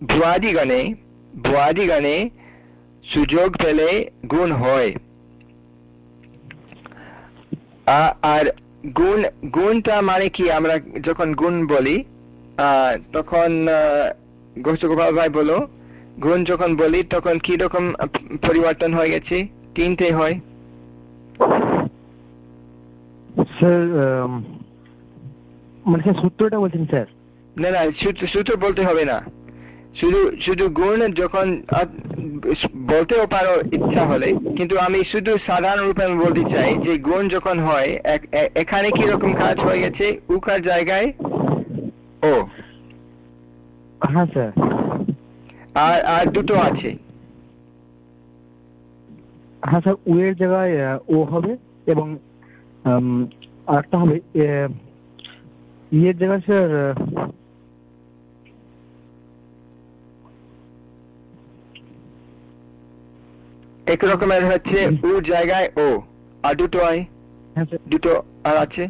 ভুয়াদিগণে ভুয়াদিগণে সুযোগ পেলে গুণ হয়। আর গুণ, গুণটা মানে কি? আমরা যখন গুণ বলি তখন গোষ্ঠ গোপাল ভাই বলো, গুণ যখন বলি, তখন কি রকম পরিবর্তন হয়ে গেছে? তিনটে হয়। স্যার মানে স্যার সূত্রটা বলছেন স্যার না না সূত্র বলতে হবে না। শুধু শুধু গুণ যখন বলতেও পারো ইচ্ছা হলে কিন্তু আমি শুধু সাধারণ রূপে আমি বলতে চাই যে গুণ যখন হয় এখানে কি রকম কাজ হয়ে গেছে? উকার জায়গায়? ও। হ্যাঁ স্যার আর আর দুটো আছে। হ্যাঁ স্যার উয়ের জায়গায় ও হবে এবং আরেকটা হবে ইয়ের জায়গায় স্যার এক রকমের হচ্ছে উ জায়গায় ও আর দুটো হয় হ্যাঁ স্যার। দুটো আর আছে?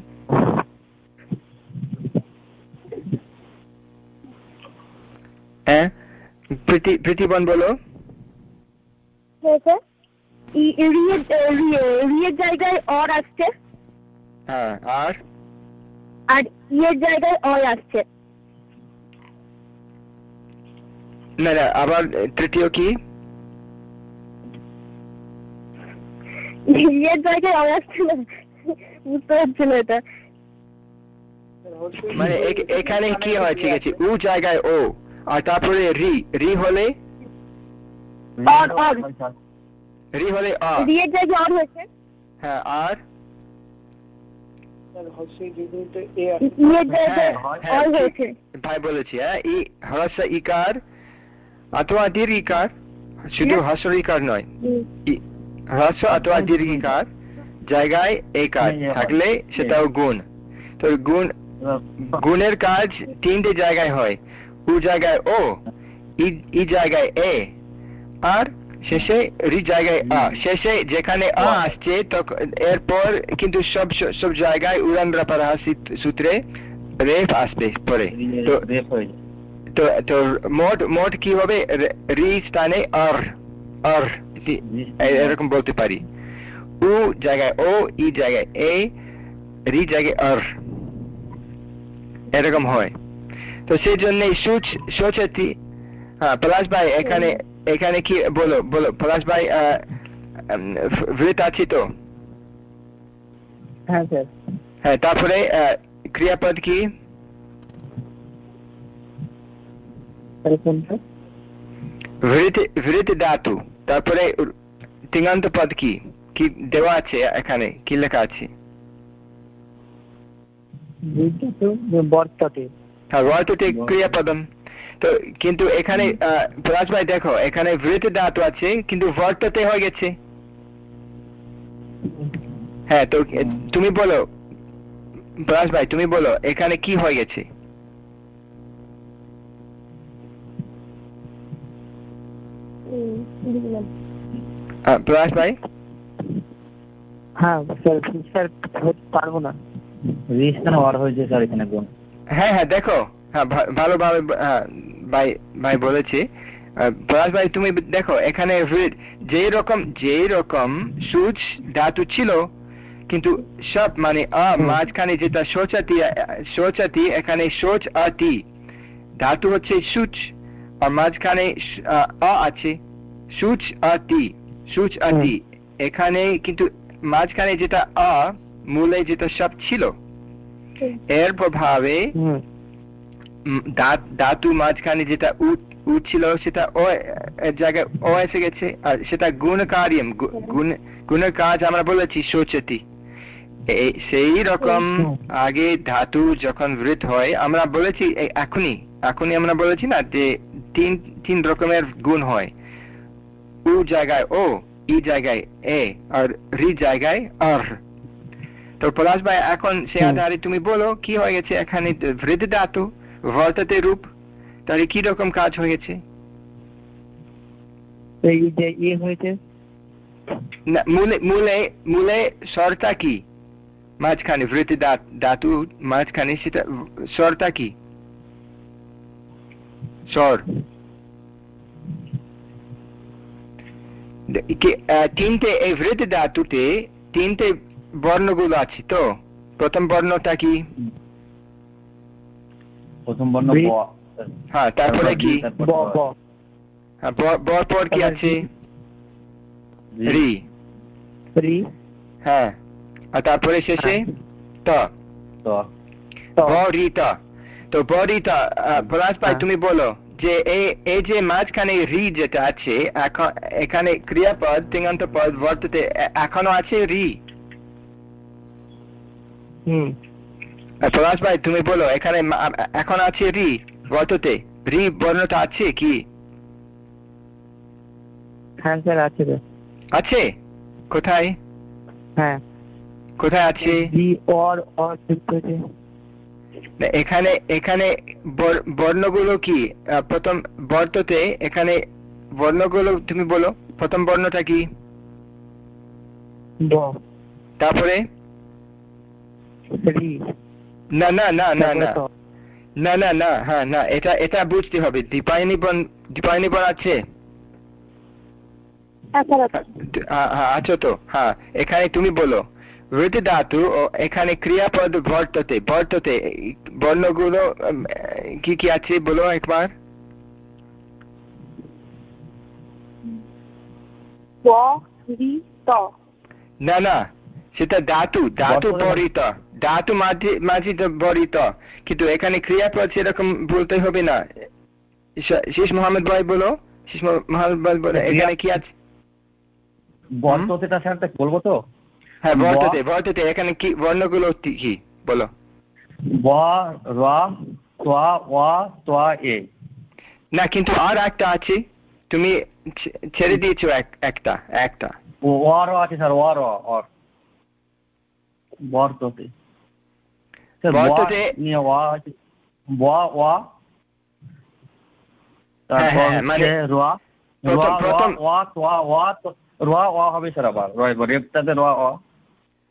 হ্যাঁ প্রীতি প্রীতিবন বলো। রিয়ে- জায়গায় অর আসছে। হ্যাঁ আর? আর ইয়ের জায়গায় অয় আসছে। না না আবার তৃতীয় কি? ইয়ের জায়গায় অয় আসছে না। বুঝতে পারছি না এটা। মানে এখানে কি হয়? ঠিক আছে উ জায়গায় ও আর তারপরে রি রি হলে? রি হলে আ রিয়ের জায়গায় অর হয়েছে। হ্যাঁ আর? ভাই বলেছি হ্যাঁ ই হ্রস্ব ইকার অথবা দীর্ঘ ইকার শুধু হ্রস্ব ইকার নয় হ্রস্ব অথবা দীর্ঘ ইকার জায়গায় একার থাকলে সেটাও গুণ। তো গুণ গুণের কাজ তিনটে জায়গায় হয় উ জায়গায় ও ই- ই জায়গায় এ আর শেষে রি জায়গায় আ শেষে যেখানে আ আসছে তখন এরপর কিন্তু সব সব জায়গায় উড়ান রাপারা সূত্রে রেফ আসবে পরে। তো তো তো মোট মোট কি হবে? রি স্থানে আর আর এরকম বলতে পারি। উ জায়গায় ও ই জায়গায় এ রি জায়গায় আর এরকম হয়। তো সেই জন্য সুচ সচেতি হ্যাঁ পলাশ ভাই এখানে এখানে কি বলো বলো পলাশ ভাই ভৃত আছি তো? হ্যাঁ স্যার। হ্যাঁ তারপরে ক্রিয়াপদ কি? ভৃত ভৃত ধাতু তারপরে তিঙান্ত পদ কি? কি দেওয়া আছে এখানে? কি লেখা আছে? বর্তাতে হ্যাঁ ক্রিয়াপদম। তো কিন্তু এখানে আহ, পলাশ ভাই দেখো এখানে ভৃত ধাতু আছে কিন্তু বর্ততে হয়ে গেছে। হ্যাঁ তো তুমি বলো পলাশ ভাই তুমি বলো এখানে কি হয়ে গেছে? পলাশ ভাই? হ্যাঁ স্যার স্যার পারব না। হয়েছে স্যার এখানে হ্যাঁ হ্যাঁ দেখো। হ্যাঁ ভালোভাবে হ্যাঁ, ভাই ভাই বলেছি। পলাশ ভাই তুমি দেখো এখানে হৃদ যে রকম যে রকম সূচ ধাতু ছিল কিন্তু সব মানে আ মাঝখানে যেটা শৌচাতি শৌচাতি এখানে শৌচ আতি ধাতু হচ্ছে সূচ আর মাঝখানে আ আ আছে সূচ আতি সূচ আতি এখানে কিন্তু মাঝখানে যেটা আ মূলে যেটা সব ছিল এর প্রভাবে ধাতু মাঝখানে যেটা উ ছিল সেটা ও এর জায়গায় ও এসে গেছে আর সেটা গুণকারিয়ম গু- গুণ কাজ আমরা বলেছি এই- সেই রকম আগে ধাতু যখন বৃদ্ধ হয় আমরা বলেছি এখনই এখনই আমরা বলেছি না যে তিন তিন রকমের গুণ হয়। উ জায়গায় ও ই জায়গায় এ আর রি জায়গায় আর। তো পলাশ ভাই এখন সে। আধারে তুমি বলো কি হয়ে গেছে? এখানে বৃদ্ধ ধাতু ভর্তাতে রূপ তাহলে কি রকম কাজ হয়েছে? এই যে ইয়ে হয়েছে? মূলে মূলে মূলে স্বরটা কি? মাঝখানে বৃত্তি ধাতু মাঝখানে সেটা স্বরটা কি? স্বর। দে- কি- আহ, তিনটে এই বৃত্তি ধাতুতে তিনটে বর্ণগুলো আছে তো? প্রথম বর্ণটা কি? প্রথম বর্ণ ব হ্যাঁ তারপরে কি? ব ব। হ্যাঁ, ব- বর পর কি আছে? রি। রি। হ্যাঁ আর তারপরে শেষে ত। ত। বরিতা তো। বরিতা পলাশ ভাই হ্যাঁ। তুমি বলো যে এই এই যে মাঝখানে রি যেটা আছে এখন এখানে ক্রিয়াপদ তিঙ্গান্ত পদ বর্ততে এখনও আছে রি? হুম। পলাশ ভাই তুমি বলো এখানে এখন আছে রি বর্ততে রি বর্ণটা আছে কি? হ্যাঁ স্যার আছে আছে? কোথায়? হ্যাঁ। কোথায় আছে? জি অর অর এখানে এখানে বর- বর্ণগুলো কি? প্রথম বর্ততে এখানে বর্ণগুলো তুমি বলো প্রথম বর্ণটা কি? তারপরে? রি। না না না না না। না না না হ্যাঁ না এটা এটা বুঝতে হবে। দীপায়নি বন দীপায়নি বন আছে? আছো। তো? হ্যাঁ এখানে তুমি বলো। হৃদ ধাতু ও এখানে ক্রিয়াপদ বর্ততে বর্ততে বর্ণগুলো কি কি আছে বলো একবার? ব রি ত। না না সেটা ধাতু ধাতু বরিত ধাতু মাঝে মাঝে তো বরিত। কিন্তু এখানে ক্রিয়াপদ সেরকম বলতে হবে না। শেষ মোহাম্মদ ভাই বলো। শেষ মোহাম্মদ ভাই বলো এখানে কি আছে? বর্ততেটা স্যার বলব তো? হ্যাঁ বর্ততে বর্ততে এখানে কি বর্ণগুলো কি কি? বলো। ব র ওয়া তোয়া এ। না কিন্তু আর একটা আছে। তুমি ছেড়ে দিয়েছ এক- একটা একটা। ওয়ারও আছে স্যার ওয়ারও অর বর্ততে। হবে স্যার আবার রয় রেপটাতে রোয়া ওয়া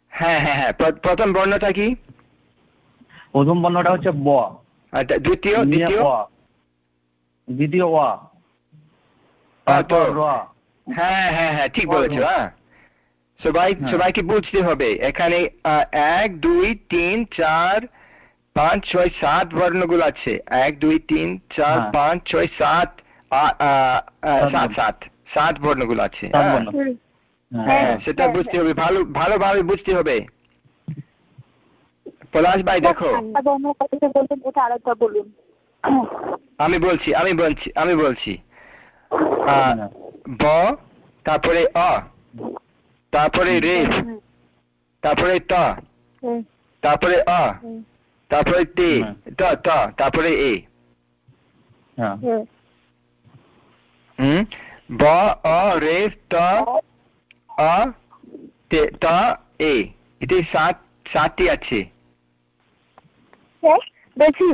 হ্যাঁ হ্যাঁ হ্যাঁ প্রথম বর্ণটা কি? প্রথম বর্ণটা হচ্ছে ব। দ্বিতীয় দ্বিতীয়? দ্বিতীয় ওয়া তারপর রোয়া হ্যাঁ হ্যাঁ হ্যাঁ ঠিক বলেছ হ্যাঁ। সবাই হ্যাঁ। সবাইকে বুঝতে হবে এখানে এক দুই তিন চার পাঁচ ছয় সাত বর্ণগুলো আছে এক দুই তিন চার হ্যাঁ। পাঁচ ছয় সাত আ- আ- আ, সাত সাত বর্ণ। সাত বর্ণগুলো আছে হ্যাঁ। সেটা বুঝতে। হবে ভালো ভালোভাবে বুঝতে হবে পলাশ ভাই দেখো আমি বলছি আমি বলছি আমি বলছি আহ। ব তারপরে অ তারপরে রে। তারপরে ত। তারপরে অ। তারপরে তে। ত ত। তারপরে এ। হ্যাঁ। হুম। ব অ রে ত অ তে ত এ। এতে সাত সাতটি আছে। বলছি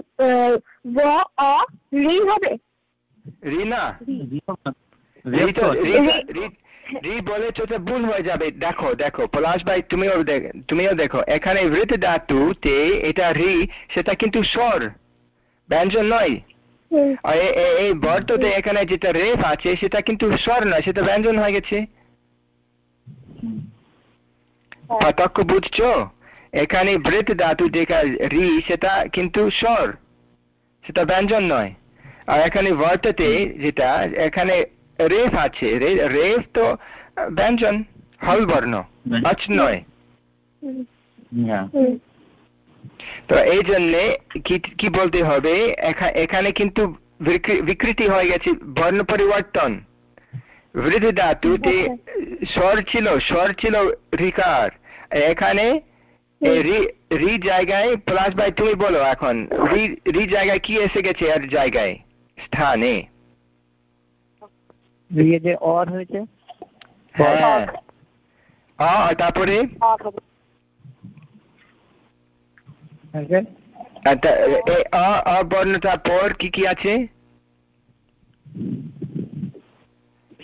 ব অ রি হবে? রিনা। রি তো- রি তো- রি- রি বলেছ তো ভুল হয়ে যাবে। দেখো দেখো পলাশ ভাই তুমিও দেখ- তুমিও দেখো এখানে হৃদ ধাতুতে এটা রি সেটা কিন্তু স্বর। ব্যঞ্জন নয়। এই বর্ততে এখানে যেটা রেফ আছে সেটা কিন্তু স্বর নয় সেটা ব্যঞ্জন হয়ে গেছে। হুম। পার্থক্য বুঝছ? এখানে বৃত ধাতু যেটা রি সেটা কিন্তু স্বর সেটা ব্যঞ্জন নয়। আর এখানে বর্ততে যেটা এখানে রেফ আছে রে- রেফ তো ব্যঞ্জন হল বর্ণ আচ নয় হ্যাঁ। তো এই জন্যে কি কি বলতে হবে এখানে কিন্তু বিকৃতি হয়ে গেছে বর্ণ পরিবর্তন। বৃদ্ধি ধাতুতে স্বর ছিল স্বর ছিল রিকার। এখানে রি- জায়গায় প্লাস বাই তুমি বলো এখন। রি জায়গায় কি এসে গেছে আর জায়গায়? স্থানে। দিয়ে যে অর হয়েছে? হ্যাঁ। তারপরে? আর হবে। হয়েছে আর তা- এ অ অ বর্ণটার পর কি কি আছে?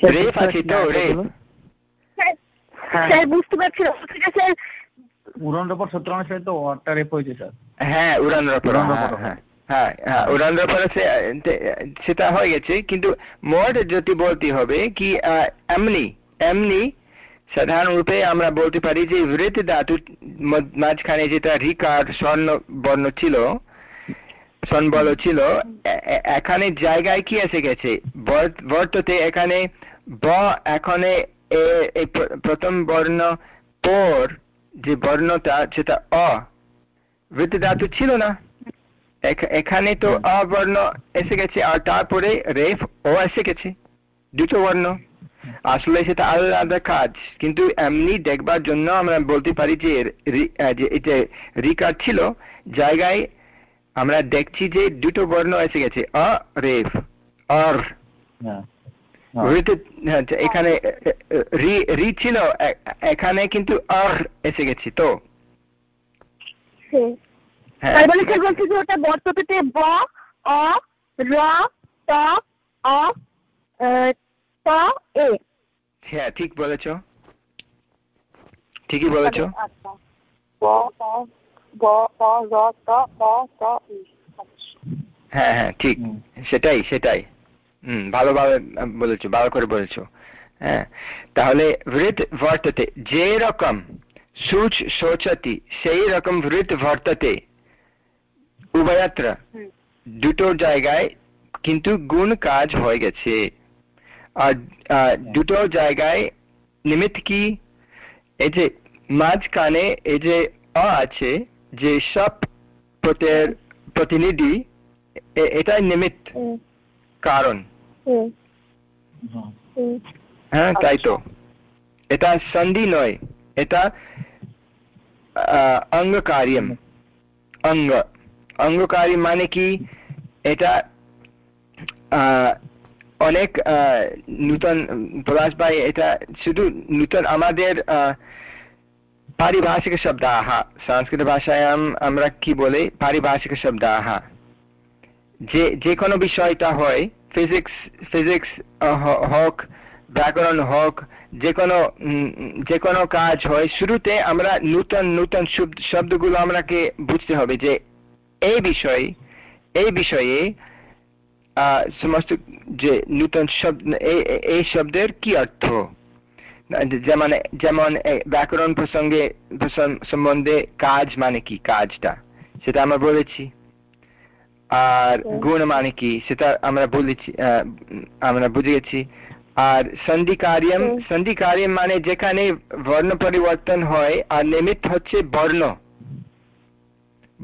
রেফ আছে তো রেফ স্যার হ্যাঁ। বুঝতে পারছি ঠিক আছে। স্যার উড়ানোর পর সূত্র অনুসারে তো অরটা রেপ হয়েছে স্যার। হ্যাঁ উড়ানোর পর হ্যাঁ পর। হ্যাঁ হ্যাঁ সে- সেটা হয়ে গেছে কিন্তু মোট যদি বলতে হবে কি এমনি এমনি সাধারণ রূপে আমরা বলতে পারি যে বৃত ধাতু মাঝখানে যেটা রিকার স্বর্ণ বর্ণ ছিল স্বর্ণবল ছিল এখানে জায়গায় কি এসে গেছে? বর্ত- বর্ততে এখানে ব এখানে প্রথম বর্ণ পর যে বর্ণটা সেটা অ। বৃত্ত ধাতু ছিল না। এখানে তো অবর্ণ এসে গেছে আর তারপরে রেফ ও এসে গেছে দুটো বর্ণ। আসলে সেটা আলাদা কাজ কিন্তু এমনি দেখবার জন্য আমরা বলতে পারি যে রি- যে এটা রিকার ছিল জায়গায় আমরা দেখছি যে দুটো বর্ণ এসে গেছে অ রেফ অর হ্যাঁ। হ্যাঁ, এখানে রি রি ছিল এখানে কিন্তু অর এসে গেছে তো। হ্যাঁ। তার মানে বলছি যে ওটা বর্ততে ব অ র ত অ ত এ। হ্যাঁ ঠিক বলেছ। ঠিকই বলেছ। ব অ ব অ র ত অ ত ই। হ্যাঁ হ্যাঁ ঠিক। সেটাই সেটাই। হুম ভালোভাবে বলেছ ভালো করে বলেছ। হ্যাঁ তাহলে বৃত বর্ততে যে রকম সুচ শোচতি সেই রকম বৃত বর্ততে উভয়ত্র। দুটো জায়গায় কিন্তু গুণ কাজ হয়ে গেছে। আর দুটো জায়গায় নিমিত্ত কি? এই যে মাঝখানে এই যে অ আছে যে সব প্রত্যয়ের প্রতিনিধি এটাই নিমিত্ত কারণ। হ্যাঁ তাই তো। এটা সন্ধি নয় এটা আহ, অঙ্গকার্যম। অঙ্গ। অঙ্গকারী মানে কি? এটা অনেক নূতন পলাশ ভাই এটা শুধু নূতন আমাদের আহ, পারিভাষিক শব্দাः সংস্কৃতভাষাयां আমরা কি বলে? পারিভাষিক শব্দাः যে যে কোনো বিষয়টা হয় ফিজিক্স ফিজিক্স হোক ব্যাকরণ হোক যে কোনো যে কোনো কাজ হয় শুরুতে আমরা নূতন নূতন শব্দ- শব্দগুলো আমাকে বুঝতে হবে যে এই বিষয় এই বিষয়ে সমস্ত যে নূতন শব্দ এই- শব্দের কি অর্থ? যেমন যেমন ব্যাকরণ প্রসঙ্গে সম্বন্ধে কাজ মানে কি? কাজটা। সেটা আমরা বলেছি। আর গুণ মানে কি? সেটা আমরা বলেছি আহ, আমরা বুঝে গেছি আর সন্ধি কার্যম সন্ধি কার্যম মানে যেখানে বর্ণ পরিবর্তন হয় আর নিমিত্ত হচ্ছে বর্ণ।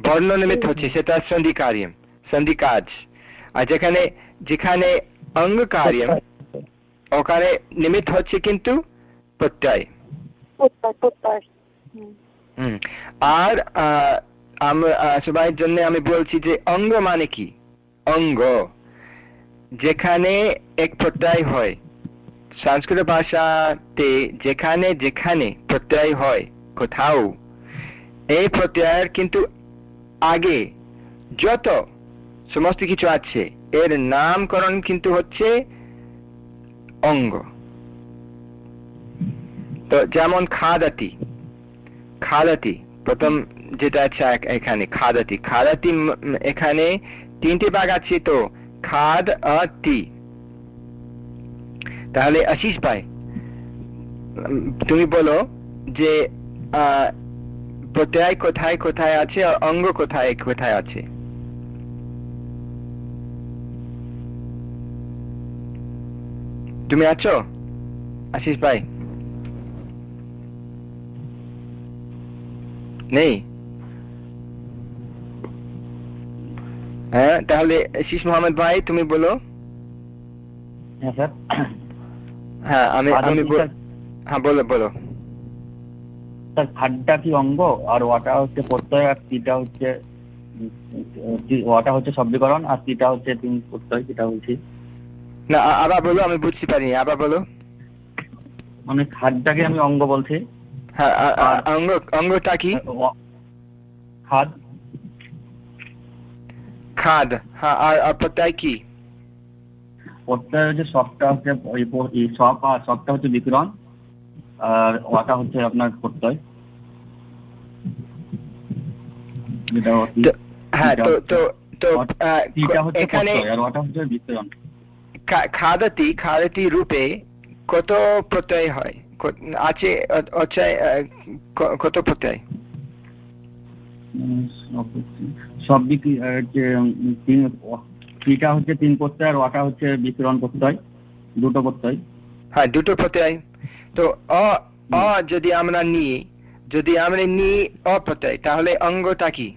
বর্ণ নিমিত্ত হচ্ছে সেটা সন্ধি কার্যম সন্ধি কাজ আর যেখানে যেখানে অঙ্গ কার্যম ওখানে নিমিত্ত হচ্ছে কিন্তু প্রত্যয়। আর সবাই জন্য আমি বলছি যে অঙ্গ মানে কি? অঙ্গ। যেখানে এক প্রত্যয় হয়। সংস্কৃত ভাষাতে যেখানে যেখানে প্রত্যয় হয় কোথাও এই প্রত্যয়ের কিন্তু আগে যত সমস্ত কিছু আছে, এর নামকরণ কিন্তু হচ্ছে অঙ্গ। তো যেমন খাদাতি খাদাতি, প্রথম যেটা আছে এখানে, খাদাতি। খাদাতি এখানে তিনটে ভাগ আছে তো, খাদ আতি তাহলে আশিস ভাই তুমি বলো যে প্রত্যয় কোথায় কোথায় আছে আর অঙ্গ কোথায় কোথায় আছে? তুমি আছো? আশিস ভাই? নেই? হ্যাঁ তাহলে শীষ মোহাম্মদ ভাই তুমি বলো। হ্যাঁ হ্যাঁ আমি আমি হ্যাঁ বলো বলো। স্যার খাড্ডা কি অঙ্গ? আর ওয়াটা হচ্ছে প্রত্যয় আর তিটা হচ্ছে উম, টি- ওয়াটা হচ্ছে শব্দীকরণ আর টিটা হচ্ছে তিন প্রত্যয় যেটা বলছি। না আবার বলো আমি বুঝতে পারিনি আবার বলো। মানে খাড্ডাকে আমি অঙ্গ বলছি। হ্যাঁ অঙ্গ অঙ্গটা কি? খাদ। খাদ হ্যাঁ আর প্রত্যয় কি? প্রত্যয় হচ্ছে সবটা হচ্ছে ওই সব আর সবটা হচ্ছে বিকিরণ আর ওয়াটা হচ্ছে আপনার প্রত্যয় যেটা অতি- তো- হ্যাঁ তো তো তো এখানে খাদাতি খাদাতি রূপে কত প্রত্যয় হয়? আছে কত প্রত্যয়? সব হচ্ছে সব হচ্ছে তিন প্রত্যয় আর ওয়াটা হচ্ছে বিকিরণ প্রত্যয় দুটো প্রত্যয়। হ্যাঁ দুটো প্রত্যয়। তো অ অ যদি আমরা নিই যদি আমরা নিই অপ্রত্যয় তাহলে অঙ্গটা কি?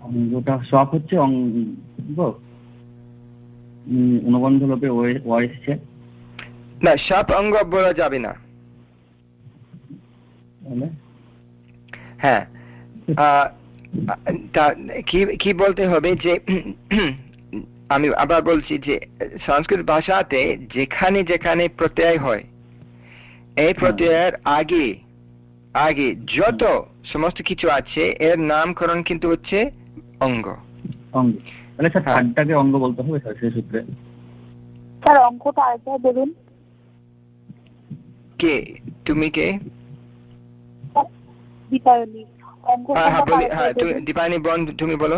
অঙ্গটা সব হচ্ছে অঙ্গ অনুবন্ধ লোপে না অঙ্গ বলা যাবে না। হ্যাঁ। কি বলতে হবে যে আমি আবার বলছি যে সংস্কৃত ভাষাতে যেখানে যেখানে প্রত্যয় হয় এই প্রত্যয়ের আগে আগে যত সমস্ত কিছু আছে এর নামকরণ কিন্তু হচ্ছে অঙ্গ। অঙ্গ। তাহলে স্যার হ্যাঁ। থার্ডটাকে অঙ্গ বলতে হবে স্যার সেই সূত্রে। স্যার অঙ্কটা আরেকবার বলুন। কে? তুমি কে? দীপায়নি। হ্যাঁ হ্যাঁ বলি হ্যাঁ তুমি দীপায়নি বোন তুমি বলো।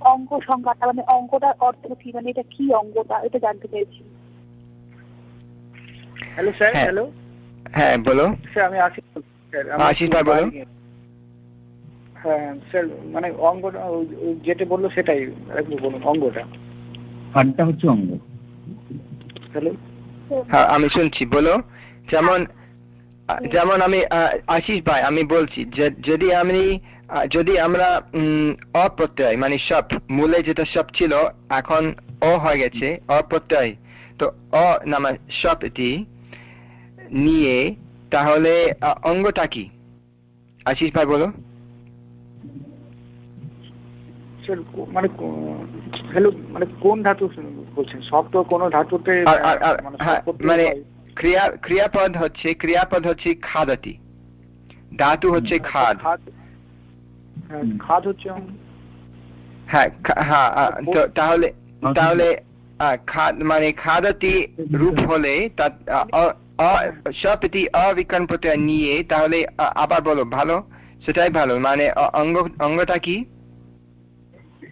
অঙ্ক সংখ্যাটা মানে অঙ্কটার অর্থ কি? মানে এটা কি অঙ্গটা? এটা জানতে চাইছি। হ্যালো স্যার হ্যাঁ। হ্যালো হ্যাঁ বলো। স্যার আমি আশিস স্যার আশিস ভাই বলো। হ্যাঁ স্যার মানে অঙ্গটা যেটা বলল সেটাই একটু বলুন অঙ্গটা। হচ্ছে অঙ্গ। হ্যালো হ্যাঁ আমি শুনছি বলো। যেমন যেমন আমি আশিস ভাই আমি বলছি যে যদি আমি যদি আমরা উম, অপ্রত্যয় মানে সব মূলে যেটা সব ছিল এখন অ হয়ে গেছে অপ্রত্যয়। তো অ নামা সব এটি নিয়ে তাহলে অঙ্গটা কি? আশিস ভাই বলো। মানে হ্যালো মানে কোন ধাতু বলছেন? সব তো কোনো ধাতুতে আর- আর- আর- মানে সব করতে। ক্রিয়া ক্রিয়াপদ হচ্ছে ক্রিয়াপদ হচ্ছে খাদাতি ধাতু হচ্ছে খাদ। খাদ। হ্যাঁ, হচ্ছে হ্যাঁ হ্যাঁ তাহলে তাহলে আহ, খাদ মানে খাদাতি রূপ হলে সপতি অবিকরণ প্রত্যয় নিয়ে তাহলে আবার বলো ভালো? সেটাই ভালো। মানে অঙ্গ অঙ্গটা কি?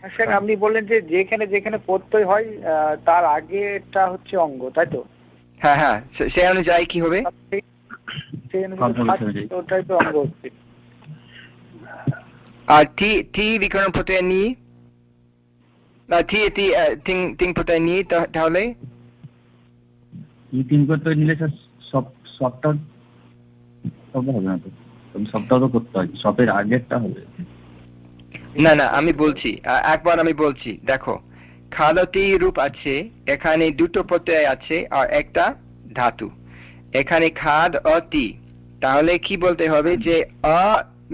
হ্যাঁ, স্যার আপনি বললেন যে যেখানে যেখানে প্রত্যয় হয় তার আগেটা হচ্ছে অঙ্গ তাই তো? হ্যাঁ হ্যাঁ সে- অনুযায়ী কি হবে। ওটাই তো অঙ্গ হচ্ছে। আর টি টি বিকরণ প্রত্যয় নিয়ে? না টি টি তিন তিন প্রত্যয় নিয়ে তাহলে তিন প্রত্যয় নিলে স্যার সব সবটা সবটা হবে না তো তবে তো করতে হয় সবের আগেরটা হবে না না আমি বলছি একবার আমি বলছি দেখো খাদতি রূপ আছে এখানে দুটো প্রত্যয় আছে আর একটা ধাতু এখানে খাদ ও তি তাহলে কি বলতে হবে যে অ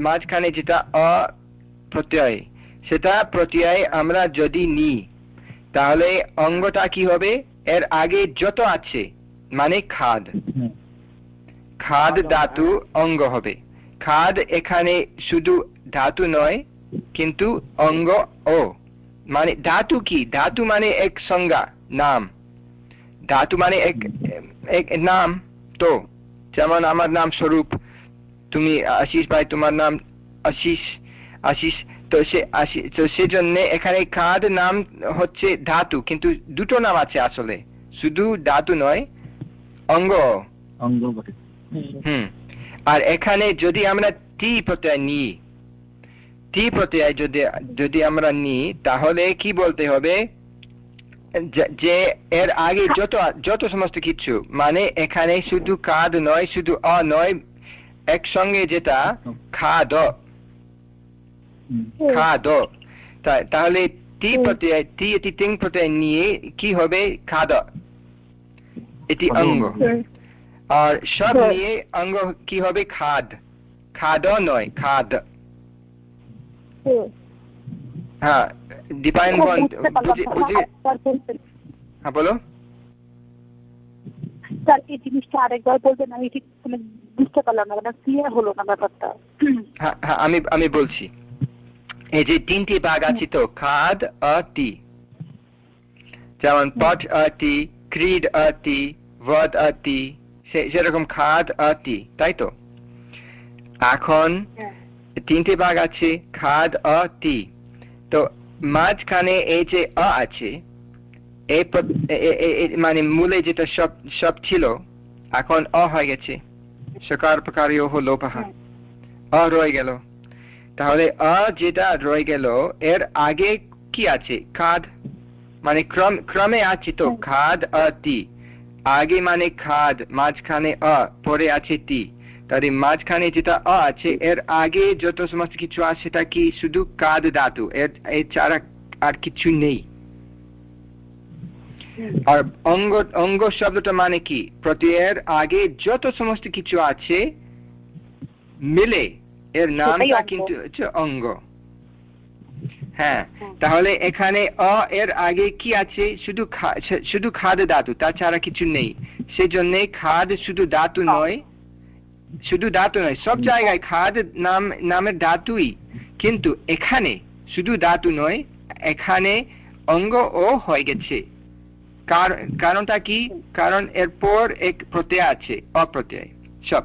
মাঝখানে যেটা অ প্রত্যয় সেটা প্রত্যয় আমরা যদি নিই তাহলে অঙ্গটা কি হবে? এর আগে যত আছে মানে খাদ খাদ ধাতু অঙ্গ হবে। খাদ এখানে শুধু ধাতু নয় কিন্তু অঙ্গ ও। মানে ধাতু কি? ধাতু মানে এক সংজ্ঞা নাম। ধাতু মানে এক এক নাম তো। যেমন আমার নাম স্বরূপ। তুমি আশিস ভাই তোমার নাম আশিস। আশিস তো সে আশি- তো সেজন্য এখানে খাদ নাম হচ্ছে ধাতু কিন্তু দুটো নাম আছে আসলে। শুধু ধাতু নয় অঙ্গ। অঙ্গ হুম। আর এখানে যদি আমরা টি প্রত্যয় নিই টি প্রত্যয় যদি যদি আমরা নিই তাহলে কি বলতে হবে? যে- এর আগে যত যত সমস্ত কিছু মানে এখানে শুধু কাদ নয় শুধু অ নয় একসঙ্গে যেটা খাদ। খাদ তাহলে টি প্রত্যয় টি এটি তিন প্রত্যয় নিয়ে কি হবে? খাদ এটি অঙ্গ। আর সব নিয়ে অঙ্গ কি হবে? খাদ। খাদ নয় খাদ। হ্যাঁ দীপায়ন বলবেন। হ্যাঁ বলো। স্যার এই জিনিসটা আরেকবার বলবেন আমি ঠিক মানে বুঝতে পারলাম না মানে ক্লিয়ার হলো না ব্যাপারটা। হ্যাঁ হ্যাঁ আমি আমি বলছি। এই যে তিনটি ভাগ আছে তো খাদ টি যেমন পট টি ক্রিড টি বদ সে- সেরকম খাদ টি তাই তো? এখন হ্যাঁ। তিনটি ভাগ আছে খাদ টি তো। মাঝখানে এই যে অ আছে মানে মূলে যেটা সব সব ছিল এখন অ হয়ে গেছে। সকার প্রকারীয় হলো পাহাড় অ রয়ে গেল। তাহলে অ যেটা রয়ে গেল এর আগে কি আছে? খাদ? মানে ক্রম ক্রমে আছে তো খাদ আর টি আগে মানে খাদ মাঝখানে অ পরে আছে টি তাহলে মাঝখানে যেটা অ আছে এর আগে যত সমস্ত কিছু আছে সেটা কি শুধু কাদ ধাতু? এর এর ছাড়া আর কিছু নেই। আর অঙ্গ অঙ্গ শব্দটা মানে কি? প্রত্যয়ের আগে যত সমস্ত কিছু আছে মিলে এর নামটা কিন্তু হচ্ছে অঙ্গ। হ্যাঁ তাহলে এখানে অ এর আগে কি আছে? শুধু শুধু খাদ ধাতু তাছাড়া কিছু নেই। সেজন্য খাদ শুধু ধাতু নয় শুধু ধাতু নয় সব জায়গায় খাদ নাম নামের ধাতুই। কিন্তু এখানে শুধু ধাতু নয় এখানে অঙ্গ ও হয়ে গেছে। কার- কারণটা কি? কারণ এরপর এক প্রত্যয় আছে অপ্রত্যয় সব।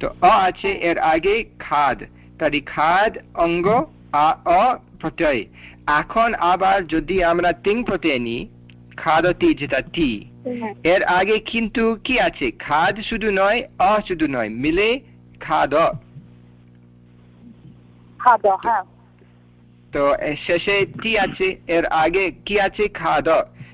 তো অ আছে এর আগে খাদ। তাই খাদ অঙ্গ আ- অ প্রত্যয়। এখন আবার যদি আমরা তিন প্রত্যয় নিই খাদতি যেটা টি হ্যাঁ। এর আগে কিন্তু কি আছে? খাদ শুধু নয় অ শুধু নয় মিলে খাদ। হ্যাঁ। তো শেষে টি আছে এর আগে কি আছে? খাদ।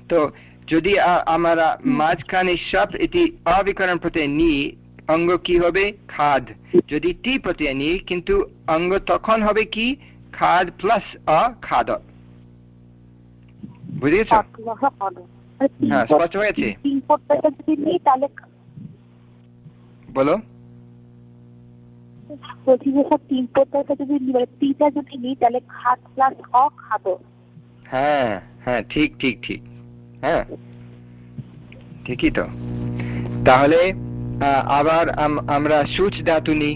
তো যদি আমরা মাঝখানে সব এটি অবিকরণ প্রত্যয় নিই অঙ্গ কি হবে? খাদ। যদি টি প্রত্যয় নিই কিন্তু অঙ্গ তখন হবে কি? খাদ প্লাস অ খাদ। বুঝেছ? হ্যাঁ, স্পষ্ট হয়েছে? যদি নিই তাহলে বলো। তিন যদি নিই মানে যদি নিই তাহলে খাদ প্লাস অ খাদ হ্যাঁ হ্যাঁ ঠিক ঠিক ঠিক। হ্যাঁ। ঠিকই তো। তাহলে আবার আমরা সূচ ধাতু নিই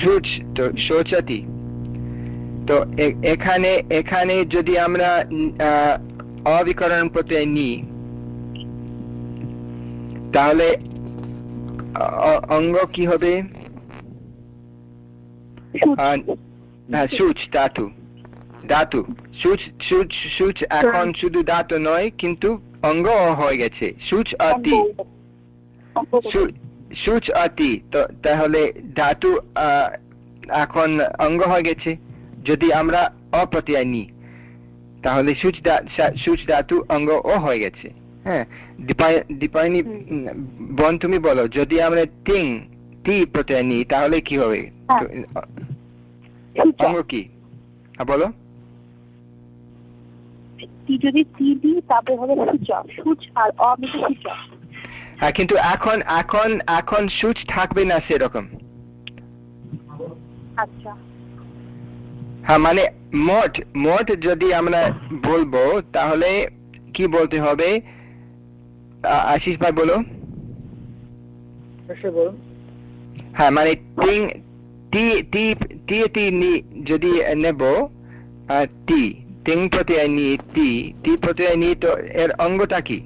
সূচ তো শৌচাতি। তো এখানে এখানে যদি আমরা অবিকরণ প্রত্যয় নিই তাহলে অঙ্গ কি হবে? হ্যাঁ, সূচ ধাতু ধাতু সূচ সূচ সূচ এখন শুধু ধাতু নয় কিন্তু অঙ্গ হয়ে গেছে। সূচ অতি। সূচ অতি। তো তাহলে ধাতু এখন অঙ্গ হয়ে গেছে। যদি আমরা অপ্রত্যয় নিই তাহলে সূচ দা- সা- ধাতু অঙ্গ ও হয়ে গেছে। হ্যাঁ দীপায়নি উম, তুমি বলো যদি আমরা তিন টি প্রত্যয় নিই তাহলে কি হবে? হ্যাঁ। তো, অঙ্গ কি? হ্যাঁ বলো। যদি তি দিই তারপরে হবে সূচক। সূচ আর অ সূচক। হ্যাঁ কিন্তু এখন এখন এখন সুচ থাকবে না সেরকম। আচ্ছা। হ্যাঁ মানে মোট মোট যদি আমরা বলব তাহলে কি বলতে হবে? আশিস ভাই বলো। হ্যাঁ মানে তিন টি টি টি টি নি- যদি নেব আহ, টি তিন প্রত্যয় নিয়ে টি টি প্রত্যয় নিয়ে তো এর অঙ্গটা কি?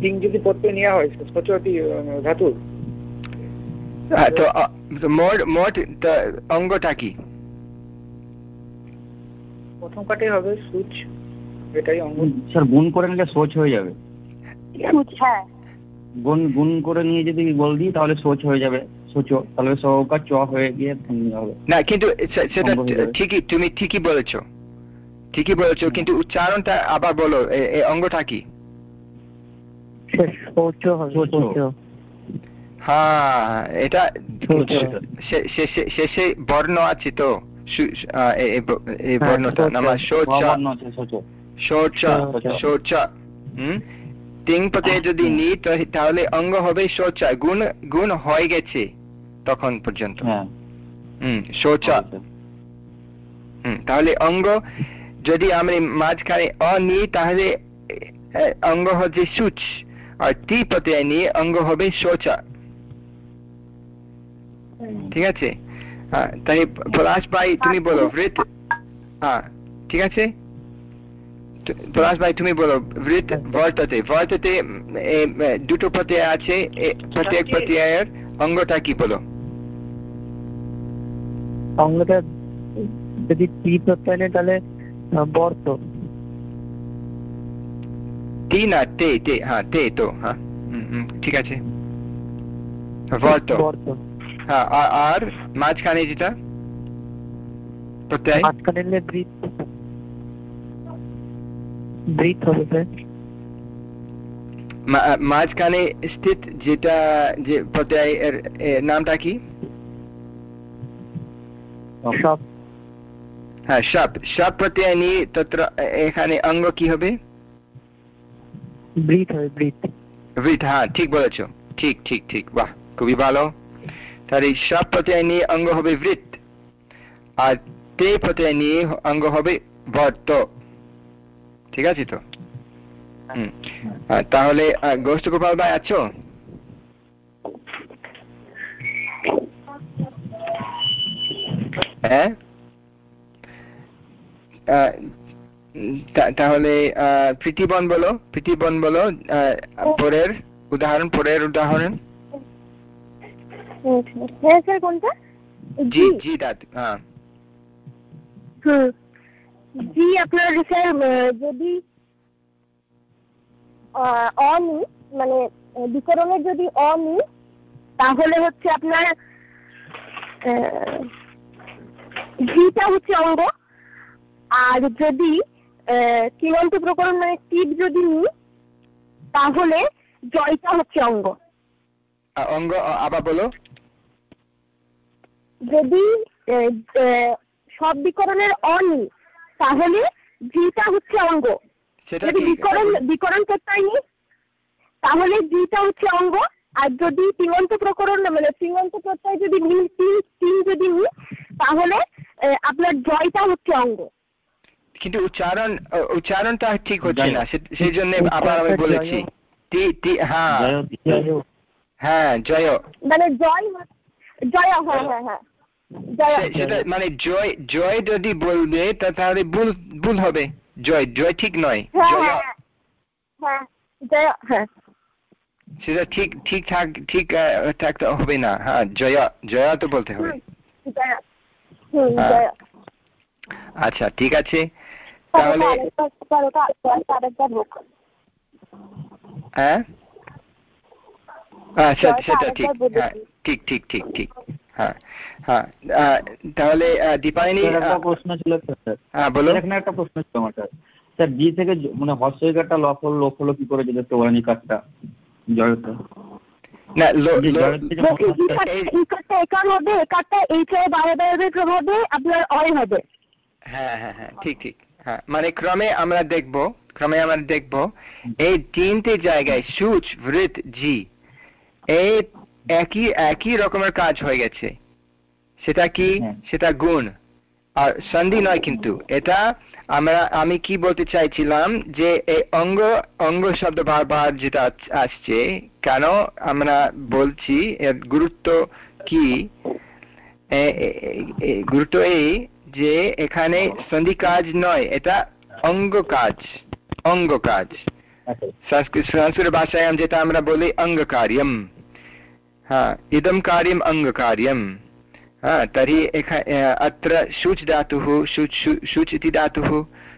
তিন যদি প্রত্যয় নেওয়া হয় হ্যাঁ, তো মোট মোট অঙ্গটা কি? প্রথম কাটে হবে সূচ এটাই অঙ্গ। স্যার গুণ করে নিলে সোচ হয়ে যাবে। হ্যাঁ। গুণ গুণ করে নিয়ে যদি বল দিই তাহলে সোচ হয়ে যাবে। সোচ তাহলে সৌকা চ হয়ে গিয়ে হবে। না কিন্তু সেটা। ঠিকই তুমি ঠিকই বলেছ। ঠিকই বলেছ কিন্তু উচ্চারণটা আবার বলো এ- এ অঙ্গটা কি। হ্যাঁ এটা শেষে বর্ণ আছে তো। এই বর্ণটা। নাম শৌচ। শৌচ। শৌচ হুম? তিন যদি নি তাহলে অঙ্গ হবে শৌচ। গুণ গুণ হয়ে গেছে তখন পর্যন্ত। হ্যাঁ। হুম শৌচ। হুম তাহলে অঙ্গ যদি আমরা মাঝখানে অ নিই তাহলে অঙ্গ হচ্ছে সূচ। আর টি প্রত্যয় নিয়ে অঙ্গ হবে শৌচা। ঠিক আছে? হ্যাঁ তাই পলাশ ভাই তুমি বলো বৃত হ্যাঁ ঠিক আছে? পলাশ ভাই তুমি বলো বৃত বর্ততে বর্ততে দুটো প্রত্যয় আছে প্রত্যেক প্রত্যয়ের অঙ্গটা কি বলো? অঙ্গটা যদি টি প্রত্যয় নেই তাহলে বর্ত। না তে তে হ্যাঁ তে তো হ্যাঁ ঠিক আছে। বর্ত হ্যাঁ আর- মাঝখানে যেটা? প্রত্যয়? মাঝখানে নিলে বৃত বৃত হবে স্যার মাঝখানে স্থিত যেটা যে প্রত্যয় নামটা কি? হ্যাঁ সব সব প্রত্যয় নিয়ে তত্র এখানে অঙ্গ কি হবে? বৃত হবে বৃত বৃত হ্যাঁ ঠিক বলেছ। ঠিক ঠিক ঠিক। বাহ, খুবই ভালো। তাহলে সব প্রত্যয় নিয়ে অঙ্গ হবে বৃত আর তে প্রত্যয় নিয়ে অঙ্গ হবে বর্ত ঠিক আছে তো? তাহলে গোষ্ঠ গোপাল ভাই আছো? হ্যাঁ? তাহলে প্রীতিবন বলো প্রীতিবন বলো পরের উদাহরণ পরের উদাহরণ। হ্যাঁ স্যার কোনটা? জি জি। দাদু হ্যাঁ। জি আপনার স্যার আহ, যদি মানে বিকরণের যদি তাহলে হচ্ছে আপনার জিটা হচ্ছে অঙ্গ আর যদি আহ, কিমন্ত প্রকরণ? মানে টিপ যদি নিই তাহলে জয়টা হচ্ছে অঙ্গ। অঙ্গ আবার বলো। যদি সব বিকরণের অ নি তাহলে জিটা হচ্ছে অঙ্গ। যদি বিকরণ বিকরণ প্রত্যয় নিই তাহলে জিটা হচ্ছে অঙ্গ। আর যদি তিঙন্ত প্রকরণ মানে তিঙন্ত প্রত্যয় যদি নিই তিন তিন যদি নিই তাহলে আপনার জয়টা হচ্ছে অঙ্গ। কিন্তু উচ্চারণ উচ্চারণটা ঠিক হচ্ছে না। সে- সেই জন্য আবার আমি বলেছি। তি তি হ্যাঁ। জয় হ্যাঁ জয়। মানে জয় জয় হ্যাঁ হ্যাঁ হ্যাঁ। সেটা মানে জয় জয় যদি বলবে তা- তাহলে ভুল ভুল হবে। জয় জয় ঠিক নয়। হ্যাঁ জয় হ্যাঁ সেটা ঠিক ঠিক থাক ঠিক আহ, থাকতে হবে না। হ্যাঁ জয়া জয়া তো বলতে হবে। আচ্ছা ঠিক আছে। তাহলে হ্যাঁ আচ্ছা সেটা ঠিক হ্যাঁ ঠিক ঠিক ঠিক ঠিক হ্যাঁ হ্যাঁ তাহলে দীপায়নি একটা আহ, প্রশ্ন ছিল হ্যাঁ বলো এখানে একটা প্রশ্ন ছিল আমার স্যার স্যার থেকে মানে হলো লোক কি করে না একার হবে একারটা এইচ এ বায়োবায়োবের প্রভাবে আপনার অয় হবে হ্যাঁ হ্যাঁ হ্যাঁ ঠিক ঠিক হ্যাঁ মানে ক্রমে আমরা দেখব ক্রমে আমরা দেখব। এই তিনটে জায়গায় সূচ বৃত জি এই একই একই রকমের কাজ হয়ে গেছে। সেটা কি? হ্যাঁ। সেটা গুণ। আর সন্ধি নয় কিন্তু। এটা আমরা আমি কি বলতে চাইছিলাম যে এই অঙ্গ অঙ্গ শব্দ বারবার যেটা আসছে কেন আমরা বলছি এর গুরুত্ব কি? গুরুত্ব এই যে এখানে সন্ধি কাজ নয় এটা অঙ্গ কাজ অঙ্গ কাজ সংস্কৃত ভাষায়াম যেটা আমরা বলি অঙ্গকার্যম হ্যাঁ ইদম कार्यम् অঙ্গকার্যম হ্যাঁ তর্হি अत्र शुच् धातुः शुच् शुच् इति धातुः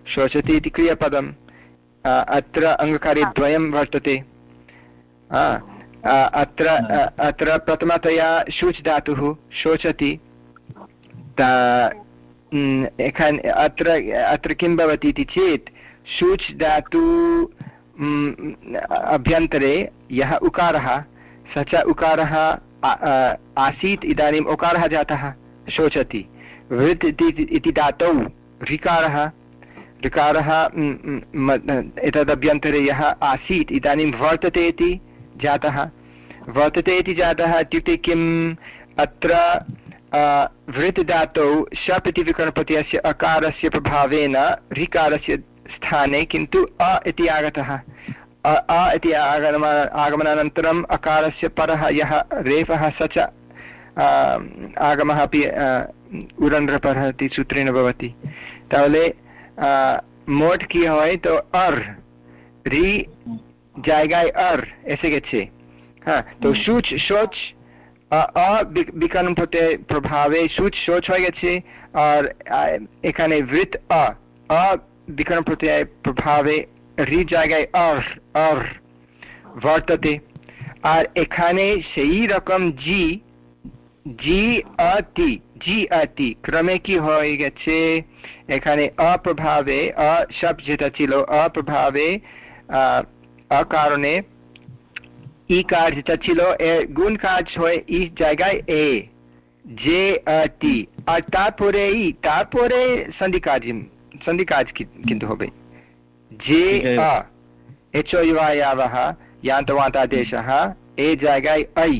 शोचति इति क्रियापदम् अत्र अङ्गकार्यद्वयं वर्तते अत्र अत्र प्रथमतया शुच् धातुः शोचति अत्र अत्र किं भवति इति चेत् शुच् धातु अभ्यन्तरे यः उकारः स च उकारः आसीत् इदानीम् ओकारः जातः शोचति वृत् इति धातौ ऋकारः ऋकारः एतदभ्यन्तरे यः आसीत् इदानीं वर्तते इति जातः वर्तते इति जातः इत्युक्ते किम् अत्र वृत्तधातौ शप् इति विकरणप्रत्ययस्य अकारस्य प्रभावेन ऋकारस्य स्थाने किन्तु अ इति आगतः। अ इति आगम आगमनानन्तरम् अकारस्य परः यः रेफः स च आगमः अपि उरन्ध्रपरः इति सूत्रेण भवति। तावले मोट् कि होय् तो अर् रि जायगाय् अर् एसे गच्छे। हा तो हम्म। शूच शोच् সোচ আ- অ বি- বিকরণ প্রভাবে সুচ সোচ হয়ে গেছে, আর এখানে বৃত অ বিকরণ প্রত্যয় প্রভাবে রি জায়গায় আর আর বর্ততে। আর এখানে সেই রকম জি জি আতি জি আতি ক্রমে কি হয়ে গেছে? এখানে অপ্রভাবে অ সব যেটা ছিল অপ্রভাবে অকারণে ઈકાર જે ચચીલો એ ગુણકાર હોય ઈ જગ્યાએ એ જે અતિ আর তারপরে ই তারপরে সন্ধি কাজ সন্ধি কাজ কিন্তু হবে যে আ এচ ইউয়াবহ ইয়ান্তওয়ান্ত আদেশহ এ জায়গায় আই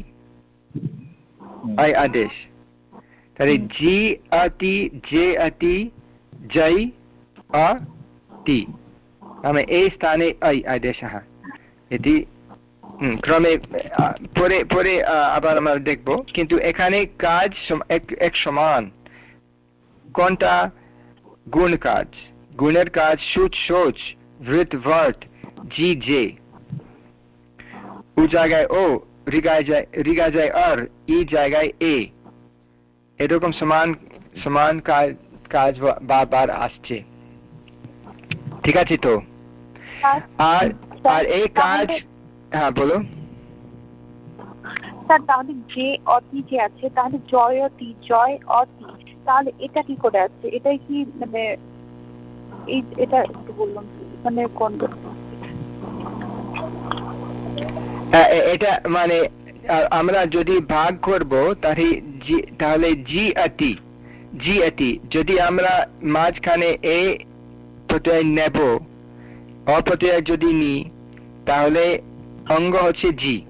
আই আদেশ তাহলে জি অতি যে অতি জই অতি আমি এই স্থানে আই আদেশহ এটি ক্রমে পরে পরে আবার আমরা দেখব। কিন্তু এখানে কাজ এক- সমান। কোনটা? গুণ কাজ। গুণের কাজ সুচ সোচ ভৃত ভার্ট জি জে। উ জায়গায় ও রিগায় যায় রিগা যায় আর ই জায়গায় এ। এরকম সমান সমান কাজ কাজ বারবার আসছে। ঠিক আছে তো? আর আর এই কাজ হ্যাঁ বলো। স্যার তাহলে যে অতি যে আছে তাহলে জয় অতি জয় অতি। তাহলে এটা কি করে আছে? এটাই কি মানে এই এটা একটু বললাম মানে কোন হ্যাঁ, এটা মানে আমরা যদি ভাগ করব তাহলে জি- তাহলে জি অতি জি অতি। যদি আমরা মাঝখানে এ প্রত্যয় নেব অপ্রত্যয় যদি নিই তাহলে অঙ্গ হচ্ছে জি।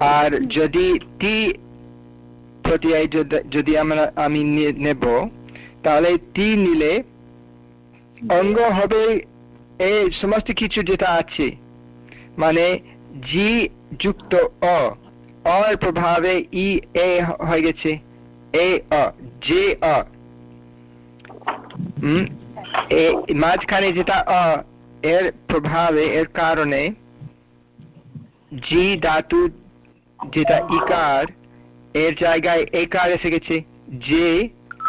আর যদি টি প্রত্যয় যদি- আমরা, আমি নেব, তাহলে টি নিলে অঙ্গ হবে এই সমস্ত কিছু যেটা আছে মানে জি যুক্ত অ অর প্রভাবে ই, এ হয়ে গেছে, এ, অ যে অ। মাঝখানে যেটা অ, এর প্রভাবে, এর কারণে জি ধাতু যেটা ইকার, এর জায়গায় একার এসে গেছে।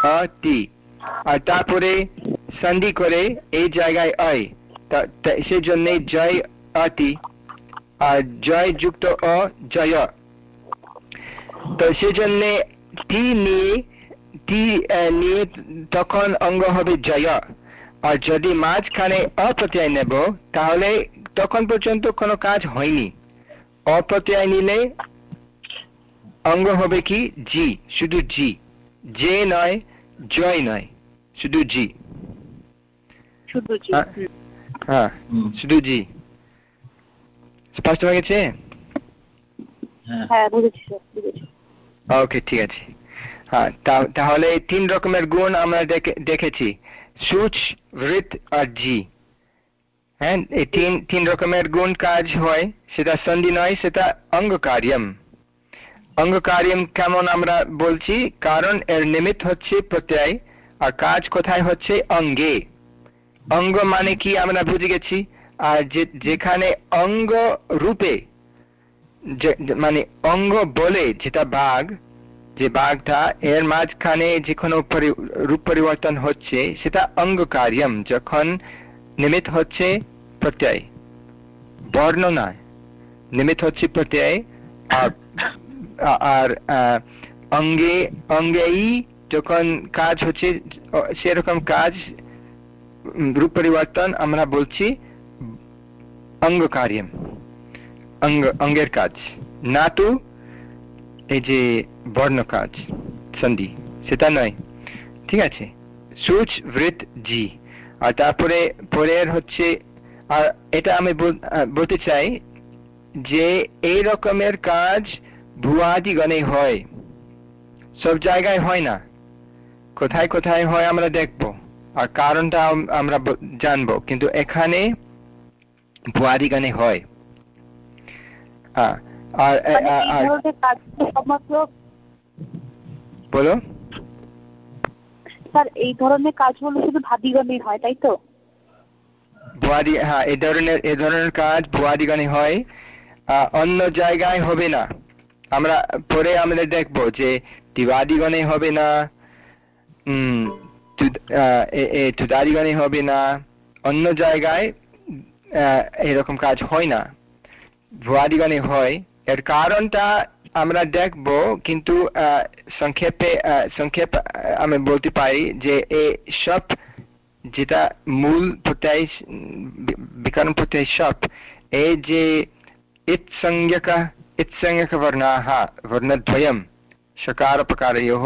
অ তি। আর তারপরে সন্ধি করে এই জায়গায় অয় তা- তা- সেই জন্য জয় অতি আর জয় যুক্ত, অ, জয় তো সেই জন্য টি নিয়ে টি নিয়ে তখন অঙ্গ হবে জয় আর যদি মাঝখানে অপ্রত্যয় নেব, তাহলে তখন পর্যন্ত কোনো কাজ হয়নি। অপ্রত্যয় নিলে অঙ্গ হবে কি? জি শুধু জি যে নয় জয় নয় শুধু জি শুধু জি হ্যাঁ। হ্যাঁ শুধু জি স্পষ্ট হয়ে গেছে? হ্যাঁ। বুঝেছি স্যার বুঝেছি। ওকে ঠিক আছে। হ্যাঁ তাহলে তিন রকমের গুণ আমরা দেখেছি। সুচ ভৃত আর জি হ্যাঁ এই তিন তিন রকমের গুণ কাজ হয়। সেটা সন্ধি নয়, সেটা অঙ্গকার্যম। কেমন আমরা বলছি? কারণ এর নিমিত্ত হচ্ছে প্রত্যয়, আর কাজ কোথায় হচ্ছে? অঙ্গে। অঙ্গ মানে কি আমরা বুঝে গেছি? আর যেখানে অঙ্গ রূপে মানে অঙ্গ বলে যেটা বাঘ, যে বাঘটা এর মাঝখানে যে কোনো রূপ পরিবর্তন হচ্ছে, সেটা অঙ্গকার্যম। যখন নিমিত হচ্ছে প্রত্যয়। বর্ণ নয় নিমিত হচ্ছে প্রত্যয়। আর আর অঙ্গে, অঙ্গেই যখন কাজ হচ্ছে, সেরকম কাজ রূপ পরিবর্তন আমরা বলছি অঙ্গকার্যম অঙ্গ, অঙ্গের কাজ। না তো এই যে বর্ণ কাজ, সন্ধি, সেটা নয়। ঠিক আছে? সুচ বৃত জি। আর তারপরে পরের হচ্ছে আর এটা আমি বলতে চাই যে এই রকমের কাজ ভুয়াদিগণে হয়। সব জায়গায় হয় না। কোথায় কোথায় হয় আমরা দেখব। আর কারণটা আমরা জানব। কিন্তু এখানে ভুয়াদিগণে হয়। আর মানে বলো? স্যার এই ধরনের কাজগুলো শুধু ভাদিগণেই হয় তাই তো? ভুয়াদি হ্যাঁ এই ধরনের এই ধরনের কাজ ভুয়াদিগণে হয়। অন্য জায়গায় হবে না। আমরা পরে আমরা দেখব যে দিবাদিগণে হবে না উম, তুদ- এ- এ তুদাদিগণে হবে না। অন্য জায়গায় এরকম কাজ হয় না। ভুয়াদিগণে হয়। এর কারণটা আমরা দেখব কিন্তু আহ, সংক্ষেপে আহ, সংক্ষেপ আহ, আমি বলতে পারি যে এই সব যেটা মূল প্রত্যয় বিকরণ প্রত্যয় সব এই যে ইৎসংজ্ঞক इत्संज्ञकवर्णाः वर्णद्वयं शकारपकारयोः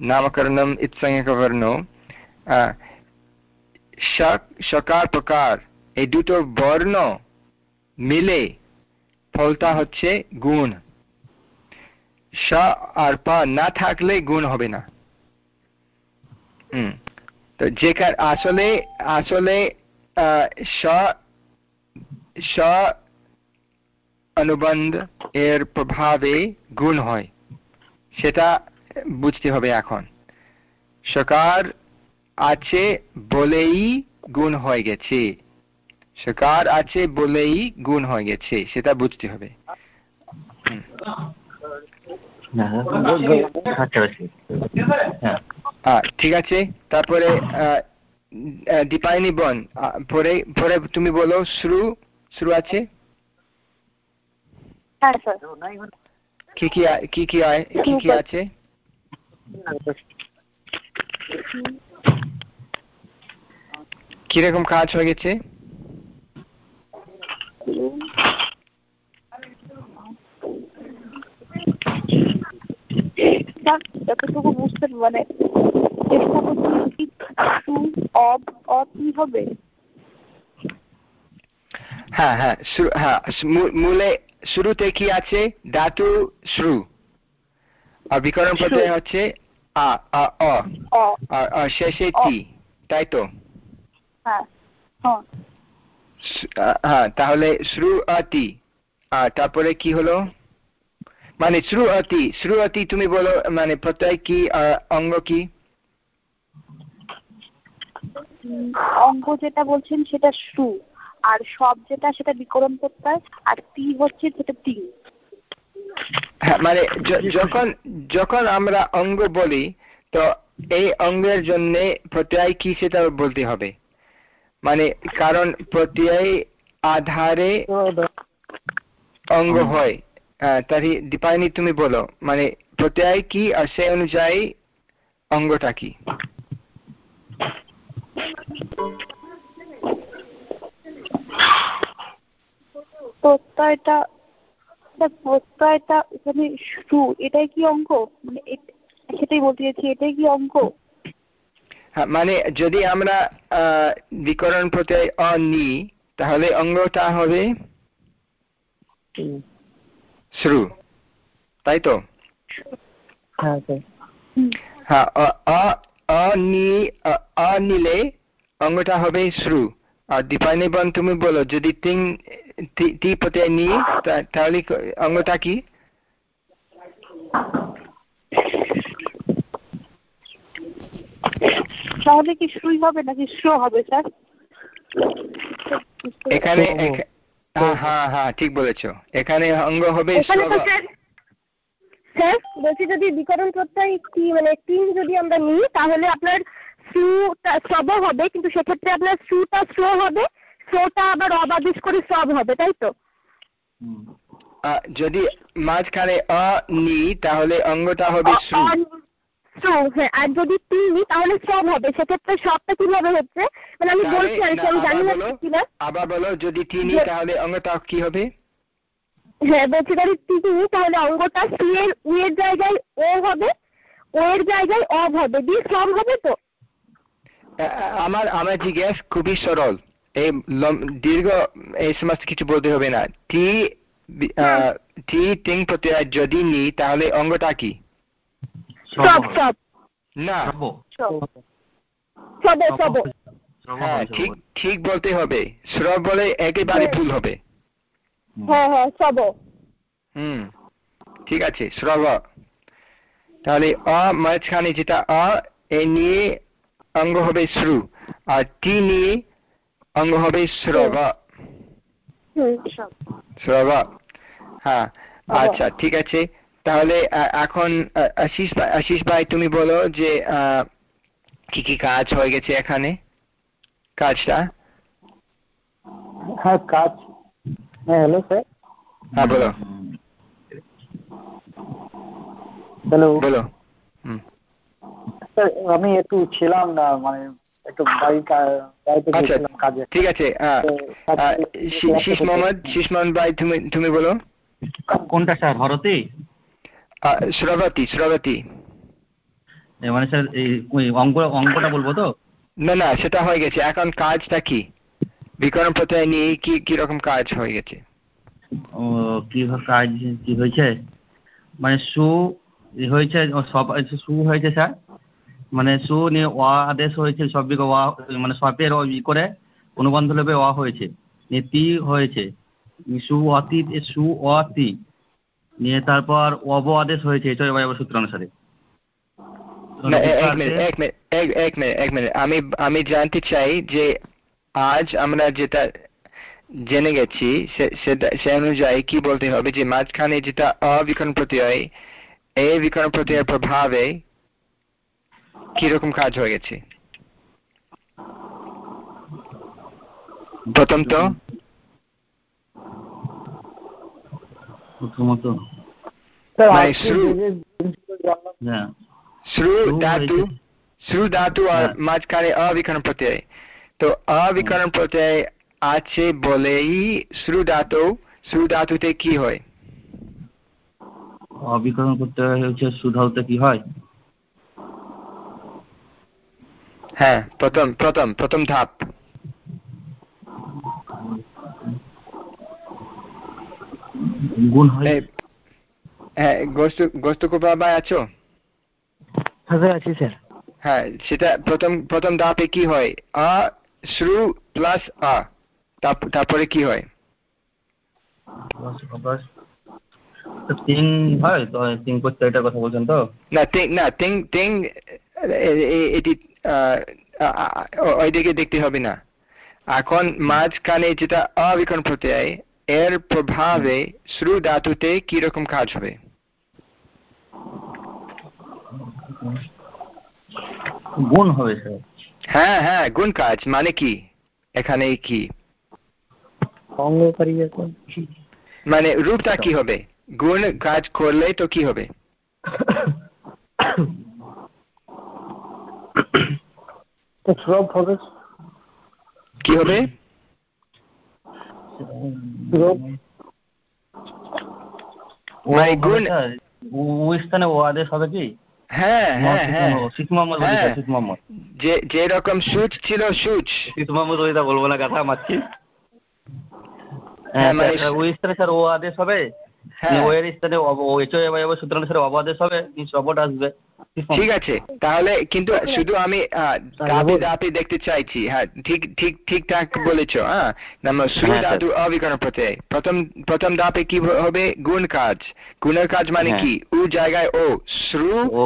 नामकरणम् इत्संज्ञकवर्णो আহ, শক- শকার প্রকার এই দুটো বর্ণ মিলে ফলটা হচ্ছে গুণ আর পা না থাকলে গুণ হবে না। হুম। তো যেখানে আসলে আসলে অনুবন্ধ এর প্রভাবে গুণ হয়। সেটা বুঝতে হবে এখন। সকার আছে বলেই গুণ হয়ে গেছে। সকার আছে বলেই গুণ হয়ে গেছে, সেটা বুঝতে হবে হুম। আচ্ছা বেশি হ্যাঁ আহ, ঠিক আছে? তারপরে দীপায়নি বন পরে পরে তুমি বলো শুরু শুরু আছে? হ্যাঁ কি কি কি কি আয়- কি কি আছে? কীরকম কাজ হয়ে গেছে? যতটুকু বুঝতে মানে চেষ্টা করছি কি সু অব অ কি হবে? হ্যাঁ হ্যাঁ শুরু- হ্যাঁ মূলে শুরুতে কি আছে? ধাতু শ্রু আর বিকরণ প্রত্যয় হচ্ছে আ আ অ। অ। আর শেষে টি তাই তো? হ্যাঁ হ্যাঁ। আ- হ্যাঁ তাহলে শ্রু অতি আর তারপরে কি হলো? মানে শ্রু অতি তুমি বলো মানে প্রত্যয় কি আর অঙ্গ কি? অঙ্ক যেটা বলছেন সেটা সু আর সব যেটা সেটা বিকরণ প্রত্যয় আর তি হচ্ছে সেটা তিন। হ্যাঁ মানে যখন যখন আমরা অঙ্গ বলি তো এই অঙ্গের জন্য প্রত্যয় কি সেটা বলতে হবে? মানে কারণ প্রত্যয় আধারে অঙ্গ হয়। আহ, তাহলে দীপায়নি তুমি বলো মানে প্রত্যয় কি আর সেই অনুযায়ী অঙ্গটা কি? প্রত্যয়টা স্যার, প্রত্যয়টা এখানে সু এটাই কি অঙ্ক? মানে সেটাই বলতে চাইছি এটাই কি অঙ্ক? হ্যাঁ মানে যদি আমরা আহ, বিকরণ প্রত্যয় অ নিই তাহলে অঙ্গটা হবে? শ্রু তাই তো? হ্যাঁ হ্যাঁ অ- অ- অ নি- অ- অ নিলে অঙ্গটা হবে শ্রু। আর দীপায়নিবন তুমি বলো যদি তিন তি- প্রত্যয় নি তা- তাহলে অঙ্গটা কি? তাহলে কি সুই হবে নাকি শ্র হবে স্যার? এখানে হ্যাঁ হ্যাঁ হ্যাঁ ঠিক বলেছ এখানে অঙ্গ হবে। স্যার বলছি যদি বিকরণ প্রত্যয় কি মানে তিন যদি আমরা নিই তাহলে আপনার সুটা সব হবে কিন্তু সেক্ষেত্রে আপনার সুটা স্র হবে স্রটা আবার অবাদিশ করে সব হবে তাই তো যদি মাঝখানে অ নি তাহলে অঙ্গটা হবে শ্রু শ্র হ্যাঁ আর যদি তিন নিই তাহলে সব হবে। সেক্ষেত্রে সবটা কীভাবে হচ্ছে? মানে আমি বলছি আর আমি জানি না। কিনা। আবার বলো যদি তিনি তাহলে অঙ্গটা কি হবে? হ্যাঁ বলছি তাহলে টিকু তাহলে অঙ্গটা সি এর উ এর জায়গায় ও হবে ও এর জায়গায় অব হবে। দিয়ে সব হবে তো? আমার আমার জিজ্ঞেস খুবই সরল। এই দীর্ঘ এই সমস্ত কিছু বলতে হবে না। টি টি তিন প্রত্যয় যদি নি তাহলে অঙ্গটা কি? সব সব না। সর্ব সব সব হ্যাঁ ঠিক ঠিক বলতে হবে। শ্রব বলে একেবারে ভুল হবে। হ্যাঁ হ্যাঁ সব। হুম। ঠিক আছে শ্রব তাহলে অ মাঝখানে যেটা অ এ নিয়ে অঙ্গ হবে শ্রু আর টি নিয়ে অঙ্গ হবে শ্রব হুম। শ্রব হ্যাঁ আচ্ছা ঠিক আছে। তাহলে এখন আশিস ভাই আশিস ভাই তুমি বলো যে কি কি কাজ হয়ে গেছে এখানে কাজটা হ্যাঁ কাজ হ্যাঁ হ্যালো স্যার হ্যাঁ বলো হ্যালো বলো আমি একটু ছিলাম না মানে একটু বাড়ি আচ্ছা ঠিক আছে শীষ মোহাম্মদ শীষ মোহাম্মদ ভাই তুমি তুমি বলো কোনটা স্যার হরতে শ্রবতী শ্রবতী। মানে স্যার ওই অঙ্ক অঙ্কটা বলব তো? না না সেটা হয়ে গেছে। এখন কাজটা কি? বিকরণ প্রত্যয় নিয়ে কি কি রকম কাজ হয়ে গেছে? ও কি কাজ কি হয়েছে? মানে সু হয়েছে ও সব সু হয়েছে স্যার মানে সু নিয়ে অ আদেশ হয়েছে সব দিকে অ মানে সপের ও ই করে অনুবন্ধ লোপে অ হয়েছে। নিয়ে তি হয়েছে। সু অতি সু অতি। নিয়ে তারপর অব আদেশ হয়েছে এটা এবার সূত্র অনুসারে। আমি আমি জানতে চাই যে আজ আমরা যেটা জেনে গেছি সে অনুযায়ী কি বলতে হবে যে মাঝখানে যেটা অবিকরণ প্রত্যয় এই বিকরণ প্রত্যয়ের প্রভাবে কীরকম কাজ হয়ে গেছে? প্রথম তো প্রথমত। শুরু- হ্যাঁ। শ্রু শ্রু ধাতু শ্রু ধাতু আর হ্যাঁ। মাঝখানে অবিকরণ প্রত্যয়। তো অবিকরণ প্রত্যয় আছে বলেই শ্রু ধাতু শ্রু ধাতুতে কি হয়? অবিকরণ করতে হচ্ছে সুধালতে কি হয়? হ্যাঁ প্রথম প্রথম প্রথম ধাপ। গুণ হয়। হ্যাঁ আছো? হ্যাঁ স্যার আছি স্যার। হ্যাঁ সেটা প্রথম প্রথম ধাপে কি হয়? আ শ্রু প্লাস আ। তারপরে কি হয়? হয়? তো কথা বলছেন তো? না তিং না তিং তিং এটি ওইদিকে দেখতে হবে না। এখন মাঝখানে যেটা অবিকরণ প্রত্যয় এর প্রভাবে শ্রু ধাতুতে কীরকম কাজ হবে? গুণ হবে হ্যাঁ হ্যাঁ গুণ কাজ মানে কি? এখানে কি? মানে রূপটা কি হবে? গুণ কাজ করলে তো কি হবে। কি হবে? ও স্যার, ও- ও হবে কি? হ্যাঁ হ্যাঁ হ্যাঁ। মোহাম্মদ হ্যাঁ। স্যার, মোহাম্মদ যে যে রকম সুচ ছিল সুচ। শীত মোহাম্মদ ওইটা বলব না কথা হ্যাঁ, হ্যাঁ মানে স্যার, স্থানে স্যার ও আদেশ হবে হ্যাঁ ওয়ের স্থানে এবার সূত্র অনুসারে অব আদেশ হবে সবট আসবে। ঠিক আছে তাহলে কিন্তু শুধু আমি ধাপে ধাপে দেখতে চাইছি হ্যাঁ ঠিক ঠিক ঠিকঠাক বলেছ হ্যাঁ। হ্যাঁ, ধাতু অবিকরণ প্রত্যয় প্রথম প্রথম ধাপে কি হবে? গুণ কাজ। গুণের কাজ মানে হ্যাঁ। কি? উ জায়গায় ও শ্রু ও।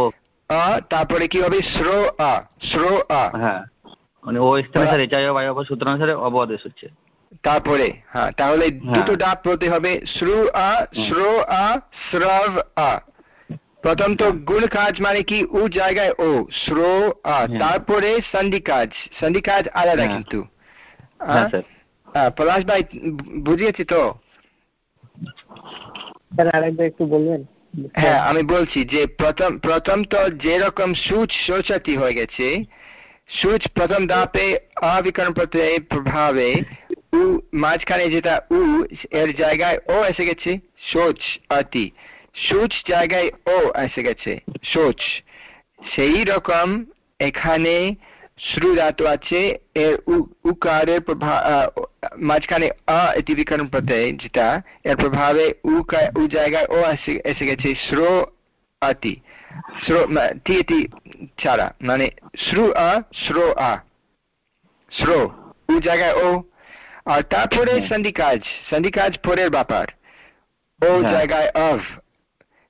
আ তারপরে কি হবে? শ্রো আ শ্রো আ। হ্যাঁ মানে ও স্থানে স্যার এইচআই বায়ু সূত্র অনুসারে অব হচ্ছে তারপরে হ্যাঁ তাহলে হ্যাঁ। দুটো ডাক বলতে হবে শ্রু আ শ্রো আ শ্রব আ। প্রথম তো গুণ কাজ মানে কি? উ জায়গায় ও শ্রো হ্যাঁ। তারপরে সন্ধি কাজ। সন্ধি কাজ আলাদা হ্যাঁ। কিন্তু। হ্যাঁ পলাশ ভাই বুঝিয়েছি তো? একটু বলবেন? হ্যাঁ আমি বলছি যে প্রথম প্রথম তো যেরকম সুচ শোচাতি হয়ে গেছে সুচ প্রথম ধাপে অবিকরণ প্রত্যয়ের প্রভাবে উ মাঝখানে যেটা উ এর জায়গায় ও এসে গেছে সোচ অতি সুচ জায়গায় ও এসে গেছে সোচ। সেই রকম এখানে শ্রু ধাতু আছে এর উকারের মাঝখানে অ এটি বিকরণ প্রত্যয় যেটা এর প্রভাবে উ জায়গায় ও এসে গেছে শ্রো আতি। শ্রো টি এটি ছাড়া মানে শ্রু আ শ্রো আ। শ্রো উ জায়গায় ও। আর তারপরে সন্ধি কাজ সন্ধি কাজ পরের ব্যাপার। ও হ্যাঁ। জায়গায় অভ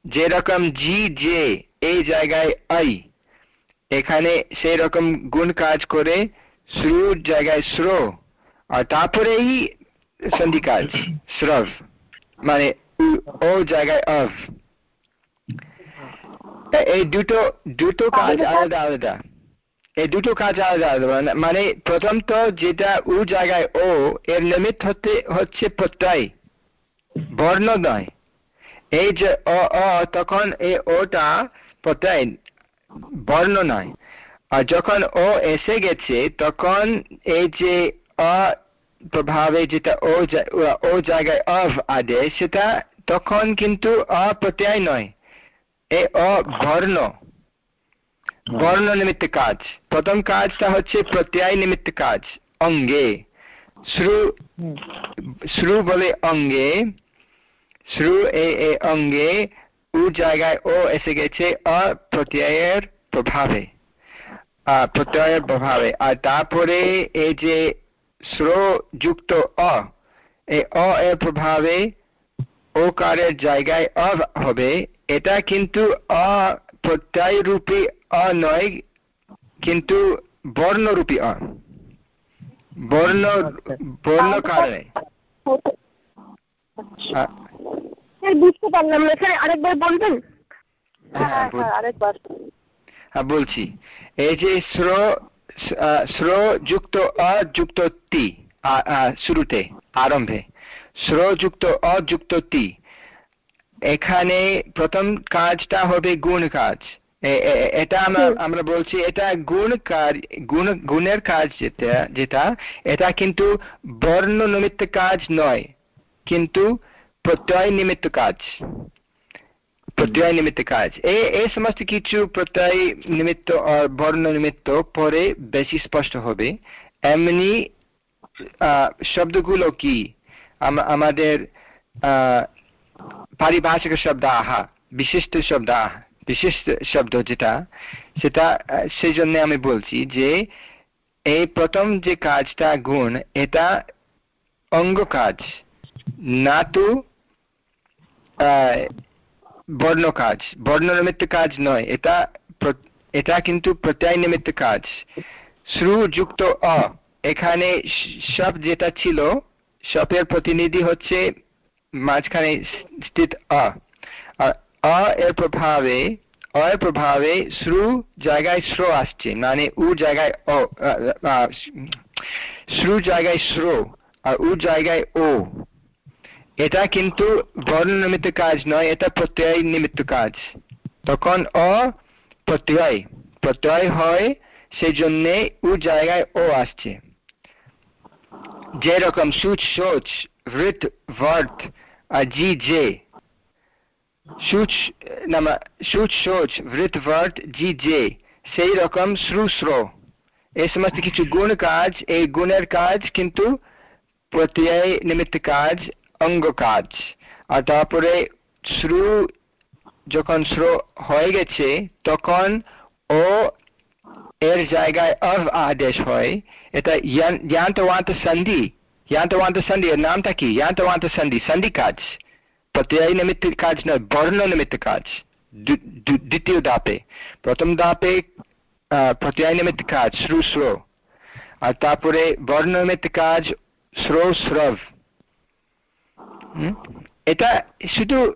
যেরকম জি যে এই জায়গায় আই এখানে সেই রকম গুণ কাজ করে শ্রুর জায়গায় শ্রো আর তারপরেই সন্ধি কাজ শ্রব মানে ও জায়গায় অভ। এই দুটো দুটো কাজ আলাদা আলাদা এই দুটো কাজ আলাদা আলাদা। মানে প্রথম তো যেটা উ জায়গায় ও এর নিমিত্ত হতে হচ্ছে প্রত্যয় বর্ণ নয়। এই যে অ অ তখন এই ওটা প্রত্যয় বর্ণ নয়। আর যখন ও এসে গেছে তখন এই যে অ প্রভাবে যেটা ও ও জায়গায় অভ আদেশ সেটা তখন কিন্তু অপ্রত্যয় নয়। এ অবর্ণ বর্ণ। নিমিত্ত কাজ। প্রথম কাজটা হচ্ছে প্রত্যয় নিমিত্ত কাজ অঙ্গে। শ্রু শ্রু বলে অঙ্গে। শ্রু এ এ অঙ্গে উ জায়গায় ও এসে গেছে অপ্রত্যয়ের প্রভাবে। প্রত্যয়ের প্রভাবে। আর তারপরে এই যে শ্রো যুক্ত অ এই অ এর প্রভাবে ওকারের জায়গায় অ হবে এটা কিন্তু অ প্রত্যয় রূপী অ নয় কিন্তু বর্ণরূপী অ। বর্ণ বর্ণ কারণে বুঝতে পারলাম। না এখানে আরেকবার বলবেন? হ্যাঁ হ্যাঁ আরেকবার। হ্যাঁ বলছি। এই যে স্র স্র যুক্ত অযুক্ত তি শুরুতে আরম্ভে। স্র যুক্ত অযুক্ত তি। এখানে প্রথম কাজটা হবে গুণ কাজ। এটা আমরা আমরা বলছি এটা গুণ কাজ গুণ গুণের কাজ যেটা যেটা এটা কিন্তু বর্ণ নিমিত্ত কাজ নয়। কিন্তু প্রত্যয় নিমিত্ত কাজ। প্রত্যয় নিমিত্ত কাজ। এই এই সমস্ত কিছু প্রত্যয় নিমিত্ত আর বর্ণ নিমিত্ত পরে বেশি স্পষ্ট হবে। এমনি শব্দগুলো কি? আমাদের পারিভাষিক শব্দ আহা, বিশিষ্ট শব্দ আহা, বিশিষ্ট শব্দ যেটা, সেটা সেই জন্য আমি বলছি যে, এই প্রথম যে কাজটা গুণ, এটা অঙ্গ কাজ। না তো বর্ণ কাজ। বর্ণ নিমিত্ত কাজ নয়, এটা এটা কিন্তু প্রত্যয় নিমিত্ত কাজ। শ্রু যুক্ত অ। এখানে সব যেটা ছিল, সপের প্রতিনিধি হচ্ছে মাঝখানে স্থিত অ। অ এর প্রভাবে, অ এর প্রভাবে শ্রু জায়গায় শ্র আসছে মানে উ জায়গায় অ শ্রু জায়গায় শ্র, আর উ জায়গায় ও। এটা কিন্তু বর্ণ নিমিত্ত কাজ নয়, এটা প্রত্যয় নিমিত্ত কাজ। তখন অ প্রত্যয় প্রত্যয় হয় সেই জন্যে ও জায়গায় ও আসছে। যেরকম সুচ, সোচ ভৃত ভর্ত জি যে সুচ সুচ ভৃত ভর্ত জি যে সেই রকম শ্রু শ্র এই সমস্ত কিছু গুণ কাজ, এই গুণের কাজ কিন্তু প্রত্যয় নিমিত্ত কাজ অঙ্গ কাজ আর তারপরে শ্রু যখন শ্র হয়ে গেছে, তখন ও এর জায়গায় অভ আদেশ হয়। এটা ইয়ান্তওয়ান্ত সন্ধি। ইয়ান্তওয়ান্ত সন্ধি এর নামটা কি? ইয়ান্তওয়ান্ত সন্ধি সন্ধি কাজ। প্রত্যয় নিমিত্ত কাজ নয়, বর্ণ নিমিত্ত কাজ। দ্বিতীয় দাপে প্রথম দাপে প্রত্যয় নিমিত্ত কাজ, শ্রু, শ্র। আর তারপরে বর্ণ নিমিত্ত কাজ, শ্রো, শ্রব। এটা শুধু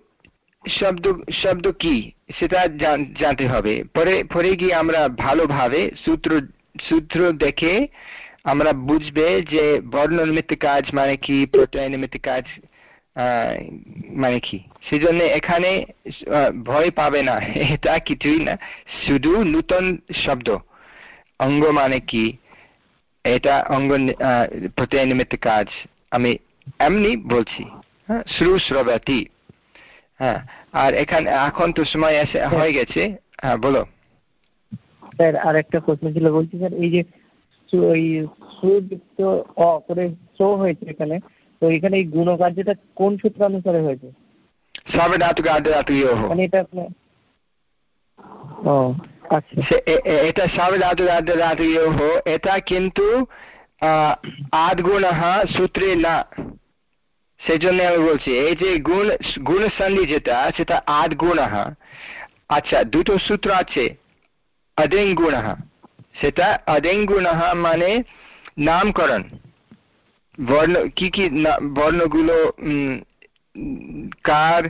শব্দ শব্দ কি? সেটা জানতে হবে। পরে পরে গিয়ে আমরা ভালোভাবে সূত্র সূত্র দেখে আমরা বুঝবে যে বর্ণ নিমিত্ত কাজ মানে কি প্রত্যয় নিমিত্ত কাজ মানে কি। সেই জন্য এখানে ভয় পাবে না। এটা কিছুই না। শুধু নূতন শব্দ। অঙ্গ মানে কি? এটা অঙ্গ প্রত্যয় নিমিত্ত কাজ। আমি এমনি বলছি। হ্যাঁ শ্রু শ্রবতি হ্যাঁ আর এখানে এখন তো সময় এসে হয়ে। গেছে। হ্যাঁ বলো। স্যার আর একটা প্রশ্ন ছিল বলছি স্যার এই যে ওই সুযুক্ত অ করে সো হয়েছে এখানে তো এখানে এই গুণকার্যটা কোন সূত্র অনুসারে হয়েছে? সাবধাতুক আর্ধধাতুকয়োः মানে এটা ও আচ্ছা। সে- এ- এ- এটা সাবধাতুক আর্ধধাতুকয়োः এটা কিন্তু আদগুণः সূত্রে না। সেই জন্য আমি বলছি, এই যে গুণ গুণ সন্ধি যেটা, সেটা আদ গুণ আচ্ছা দুটো সূত্র আছে অদেং গুণ সেটা অদেং গুণ মানে নামকরণ। বর্ণ, কি কি বর্ণগুলো কার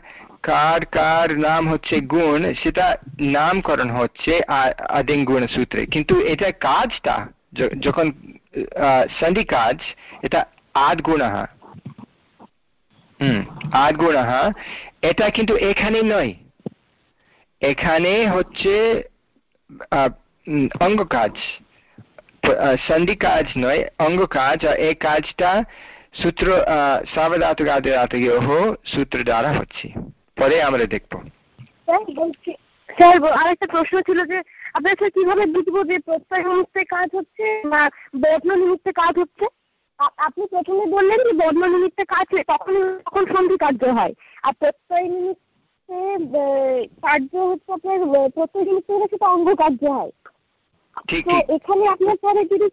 কার কার নাম হচ্ছে গুণ, সেটা নামকরণ হচ্ছে আদিং গুণ সূত্রে। কিন্তু এটা কাজটা যখন সন্ধি কাজ, এটা আদ গুণ হুম এটা কিন্তু এখানে নয়। এখানে হচ্ছে অঙ্গ কাজ সন্ধি কাজ নয় অঙ্গ কাজ এই কাজটা সূত্র সাবধাতুক আদিরাতয়োহ সূত্র দ্বারা হচ্ছে। পরে আমরা দেখব। স্যার আরেকটা প্রশ্ন ছিল যে, আপনার কীভাবে বুঝব যে প্রত্যয় নিমিত্তে কাজ হচ্ছে না বর্ণ নিমিত্তে কাজ হচ্ছে? আপনি প্রথমে বললেন যে বর্ণ নিমিত্তে হয় তখন তখন সন্ধি কার্য হয়। আর প্রত্যয় নিমিত্তে কার্য হচ্ছে আপনার প্রত্যয় নিমিত্তে হলে সেটা অঙ্গ কার্য হয়। তো এখানে আপনার পরে যদি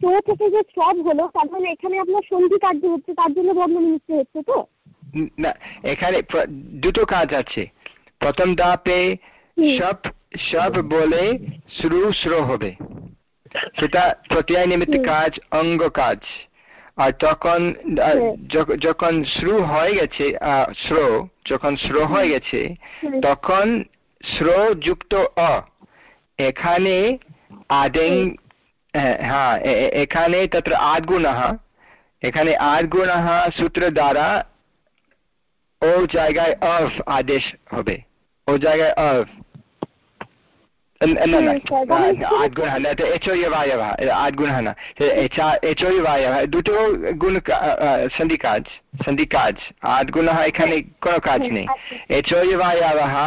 চো থেকে যে সব হলো তার মানে এখানে আপনার সন্ধি কার্য হচ্ছে তার জন্য বর্ণ নিমিত্তে হচ্ছে তো? না এখানে দুটো কাজ আছে। প্রথম ধাপে সব সব বলে শ্রু শ্র হবে। সেটা প্রত্যয় নিমিত্ত কাজ অঙ্গ কাজ। আর তখন। যখ- যখন শ্রু হয়ে গেছে শ্র যখন শ্র হয়ে গেছে তখন শ্র যুক্ত অ। এখানে আদেং হ্যাঁ, হ্যাঁ এখানে তত্র আদ্গুণः এখানে আদ্গুণः সূত্র দ্বারা ও জায়গায় অফ আদেশ হবে। ও জায়গায় অফ। এটা এচয় বায়বः আদ্গুণः না এচয় বায়বः দুটো গুণ কা- আহ, সন্ধি কাজ সন্ধি কাজ আদ্গুণः এখানে কোনো কাজ নেই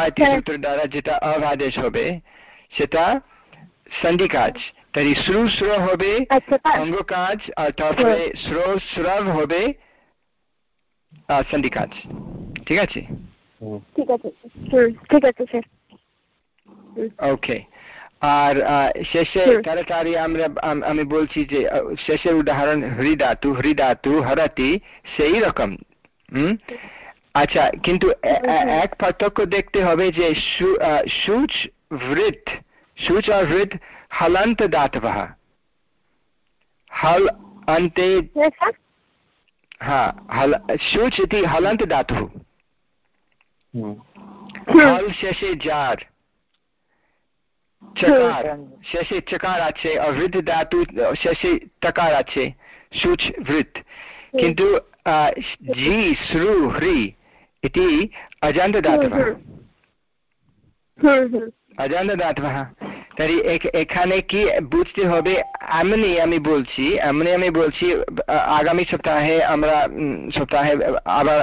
এটি হ্যাঁ। সূত্র দ্বারা যেটা আদেশ হবে সেটা সন্ধি কাজ তাই শ্রু শ্র হবে অঙ্গ কাজ আর তারপরে। শ্র শ্রব হবে সন্ধি কাজ ঠিক আছে ঠিক আছে ঠিক আছে স্যার ওকে আর আহ, শেষে হুম। তাড়াতাড়ি আমরা আম- আমি বলছি যে আহ, শেষের উদাহরণ হৃদাতু হৃদাতু হরাতি সেই রকম হুম আচ্ছা কিন্তু এ- এ- এক পার্থক্য দেখতে হবে যে সু- আহ, সূচ বৃত সূচ আর বৃত হলান্ত দাতবः হল अन्ते হ্যাঁ স্যার हा हल शुच् इति हलन्त धातुः হুম हल शेषे जार ইতি অজান্ত ধাতवः হুম হুম অজান্ত ধাতवः তাই এখ- এখানে কি বুঝতে হবে এমনি আমি বলছি এমনি আমি বলছি আগামী সপ্তাহে আমরা সপ্তাহে আবার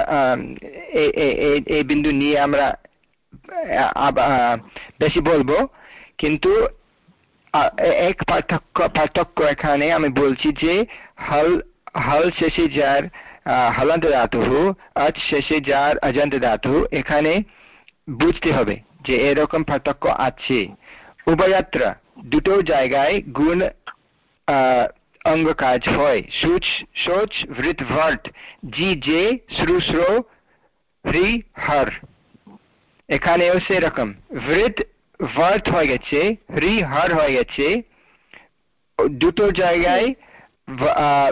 এই বিন্দু নিয়ে আমরা বেশি বলব কিন্তু এক পার্থক্য পার্থক্য এখানে আমি বলছি যে, হল হল শেষে যার হলন্ত ধাতু, আজ শেষে যার অজন্ত ধাতু, এখানে বুঝতে হবে যে এরকম পার্থক্য আছে। উভয়াত্র দুটো জায়গায় গুণ অঙ্গ কাজ হয়। সুচ, সোচ, ভৃত ভর্ট জি যে শ্রু, শ্রো হ্রি হর। এখানেও সেরকম। ভৃত ভর্ট হয়ে গেছে হ্রি হর হয়ে গেছে। দুটো জায়গায়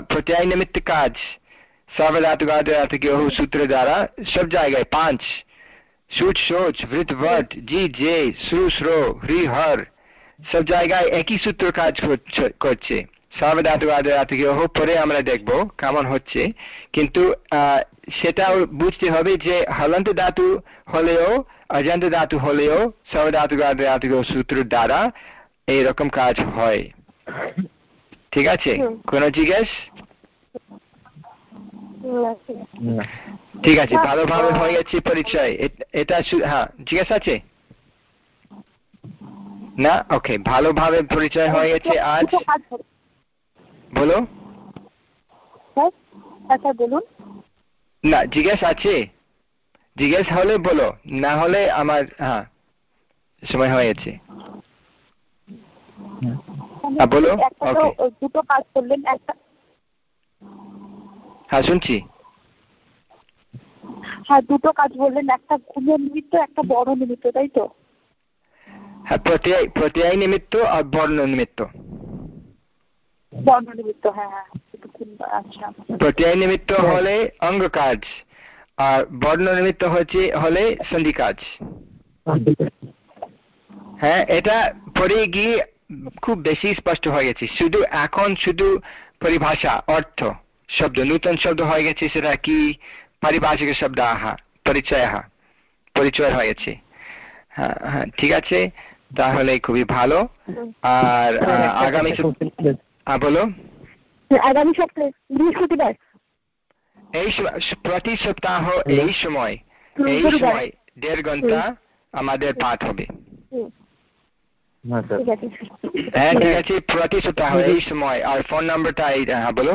প্রত্যয় নিমিত্ত কাজ। সাবধাতুক সূত্র দ্বারা, সব জায়গায় পাঁচ। সুচ, সোচ, ভৃত, ভট, জি, জে শ্রু শ্রো হ্রি হর, সব জায়গায় একই সূত্র কাজ করছে- করছে। সাবধাতুক পরে আমরা দেখব কেমন হচ্ছে। কিন্তু সেটাও বুঝতে হবে যে হলন্ত ধাতু হলেও অজন্ত ধাতু হলেও সাবধাতুক সূত্র দ্বারা এইরকম কাজ হয় ঠিক আছে। কোনো জিজ্ঞেস ঠিক আছে ভালোভাবে হয়ে গেছে পরিচয় এটা হ্যাঁ জিজ্ঞেস আছে না ওকে ভালোভাবে পরিচয় হয়ে গেছে আজ। বলো না জিজ্ঞেস আছে জিজ্ঞেস হলে বলো না হলে আমার হ্যাঁ সময় হয়ে গেছে। হ্যাঁ, বলো। দুটো কাজ করলেন একটা হ্যাঁ শুনছি। হ্যাঁ দুটো কাজ বললেন একটা ঘুমের নিমিত্ত একটা বড় নিমিত্ত তাই তো? হ্যাঁ প্রত্যয় প্রত্যয় নিমিত্ত আর বর্ণ নিমিত্ত। বর্ণ নিমিত্ত হ্যাঁ হ্যাঁ আচ্ছা। প্রত্যয় নিমিত্ত হলে অঙ্গ কাজ আর বর্ণ নিমিত্ত হচ্ছে হলে সন্ধি কাজ হ্যাঁ এটা পরে গিয়ে খুব বেশি স্পষ্ট হয়ে গেছে। শুধু এখন শুধু পরিভাষা অর্থ শব্দ নূতন শব্দ হয়ে গেছে সেটা কি? পারিভাষিক শব্দ আহা পরিচয় আহা পরিচয় হয়ে গেছে। হ্যাঁ হ্যাঁ ঠিক আছে তাহলে খুবই ভালো। আর আগামী সপ- বলো। আগামী সপ্তাহে বৃহস্পতিবার। এই প্রতি সপ্তাহ এই সময় এই সময় দেড় ঘণ্টা আমাদের পাঠ হবে। হ্যাঁ স্যার। ঠিক আছে হ্যাঁ প্রতি সপ্তাহ এই সময়। আর ফোন নাম্বারটা এই হ্যাঁ বলো।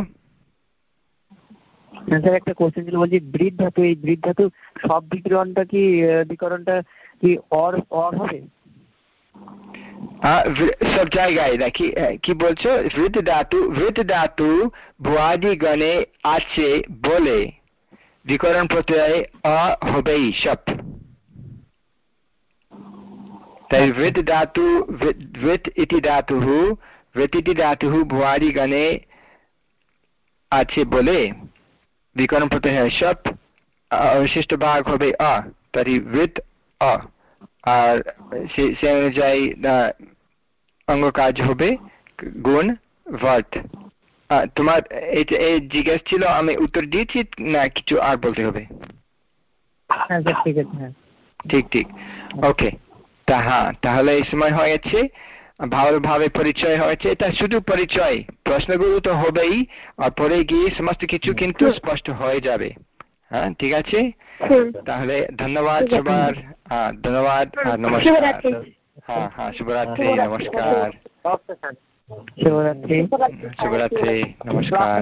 স্যার একটা কোশ্চেন ছিল বলছি বৃদ্ধ ধাতু এই বৃদ্ধ ধাতু সব বিকরণটা কি বিকরণটা কি অর অর হবে? আহ, বৃ- সব জায়গায় দেখি আহ, কি বলছো বৃদ্ধ ধাতু বৃদ্ধ ধাতু ভুয়াদি গণে আছে বলে বিকরণ প্রত্যয় অ হবেই সব তাই বৃদ্ধ ধাতু বৃত ইতি ধাতু বৃত ইতি ধাতু ভুয়াদি গণে আছে বলে বিকরণ প্রত্যয় হয় সব অবশিষ্ট ভাগ হবে অ তাই বৃত অ আর সে- সে অনুযায়ী অঙ্গ কাজ হবে গুণ আহ, তোমার এই- জিজ্ঞেস ছিল আমি উত্তর দিয়েছি না কিছু আর বলতে হবে? হ্যাঁ ঠিক হ্যাঁ। ঠিক ঠিক। ওকে। তা হ্যাঁ তাহলে এই সময় হয়ে গেছে ভালোভাবে পরিচয় হয়েছে। এটা শুধু পরিচয় প্রশ্নগুলো তো হবেই আর পরে গিয়ে সমস্ত কিছু কিন্তু স্পষ্ট হয়ে যাবে। হ্যাঁ ঠিক আছে? তাহলে ধন্যবাদ। সবার। ধন্যবাদ আর নমস্কার। হ্যাঁ হ্যাঁ শুভরাত্রি। নমস্কার। শুভরাত্রি। শুভরাত্রি নমস্কার।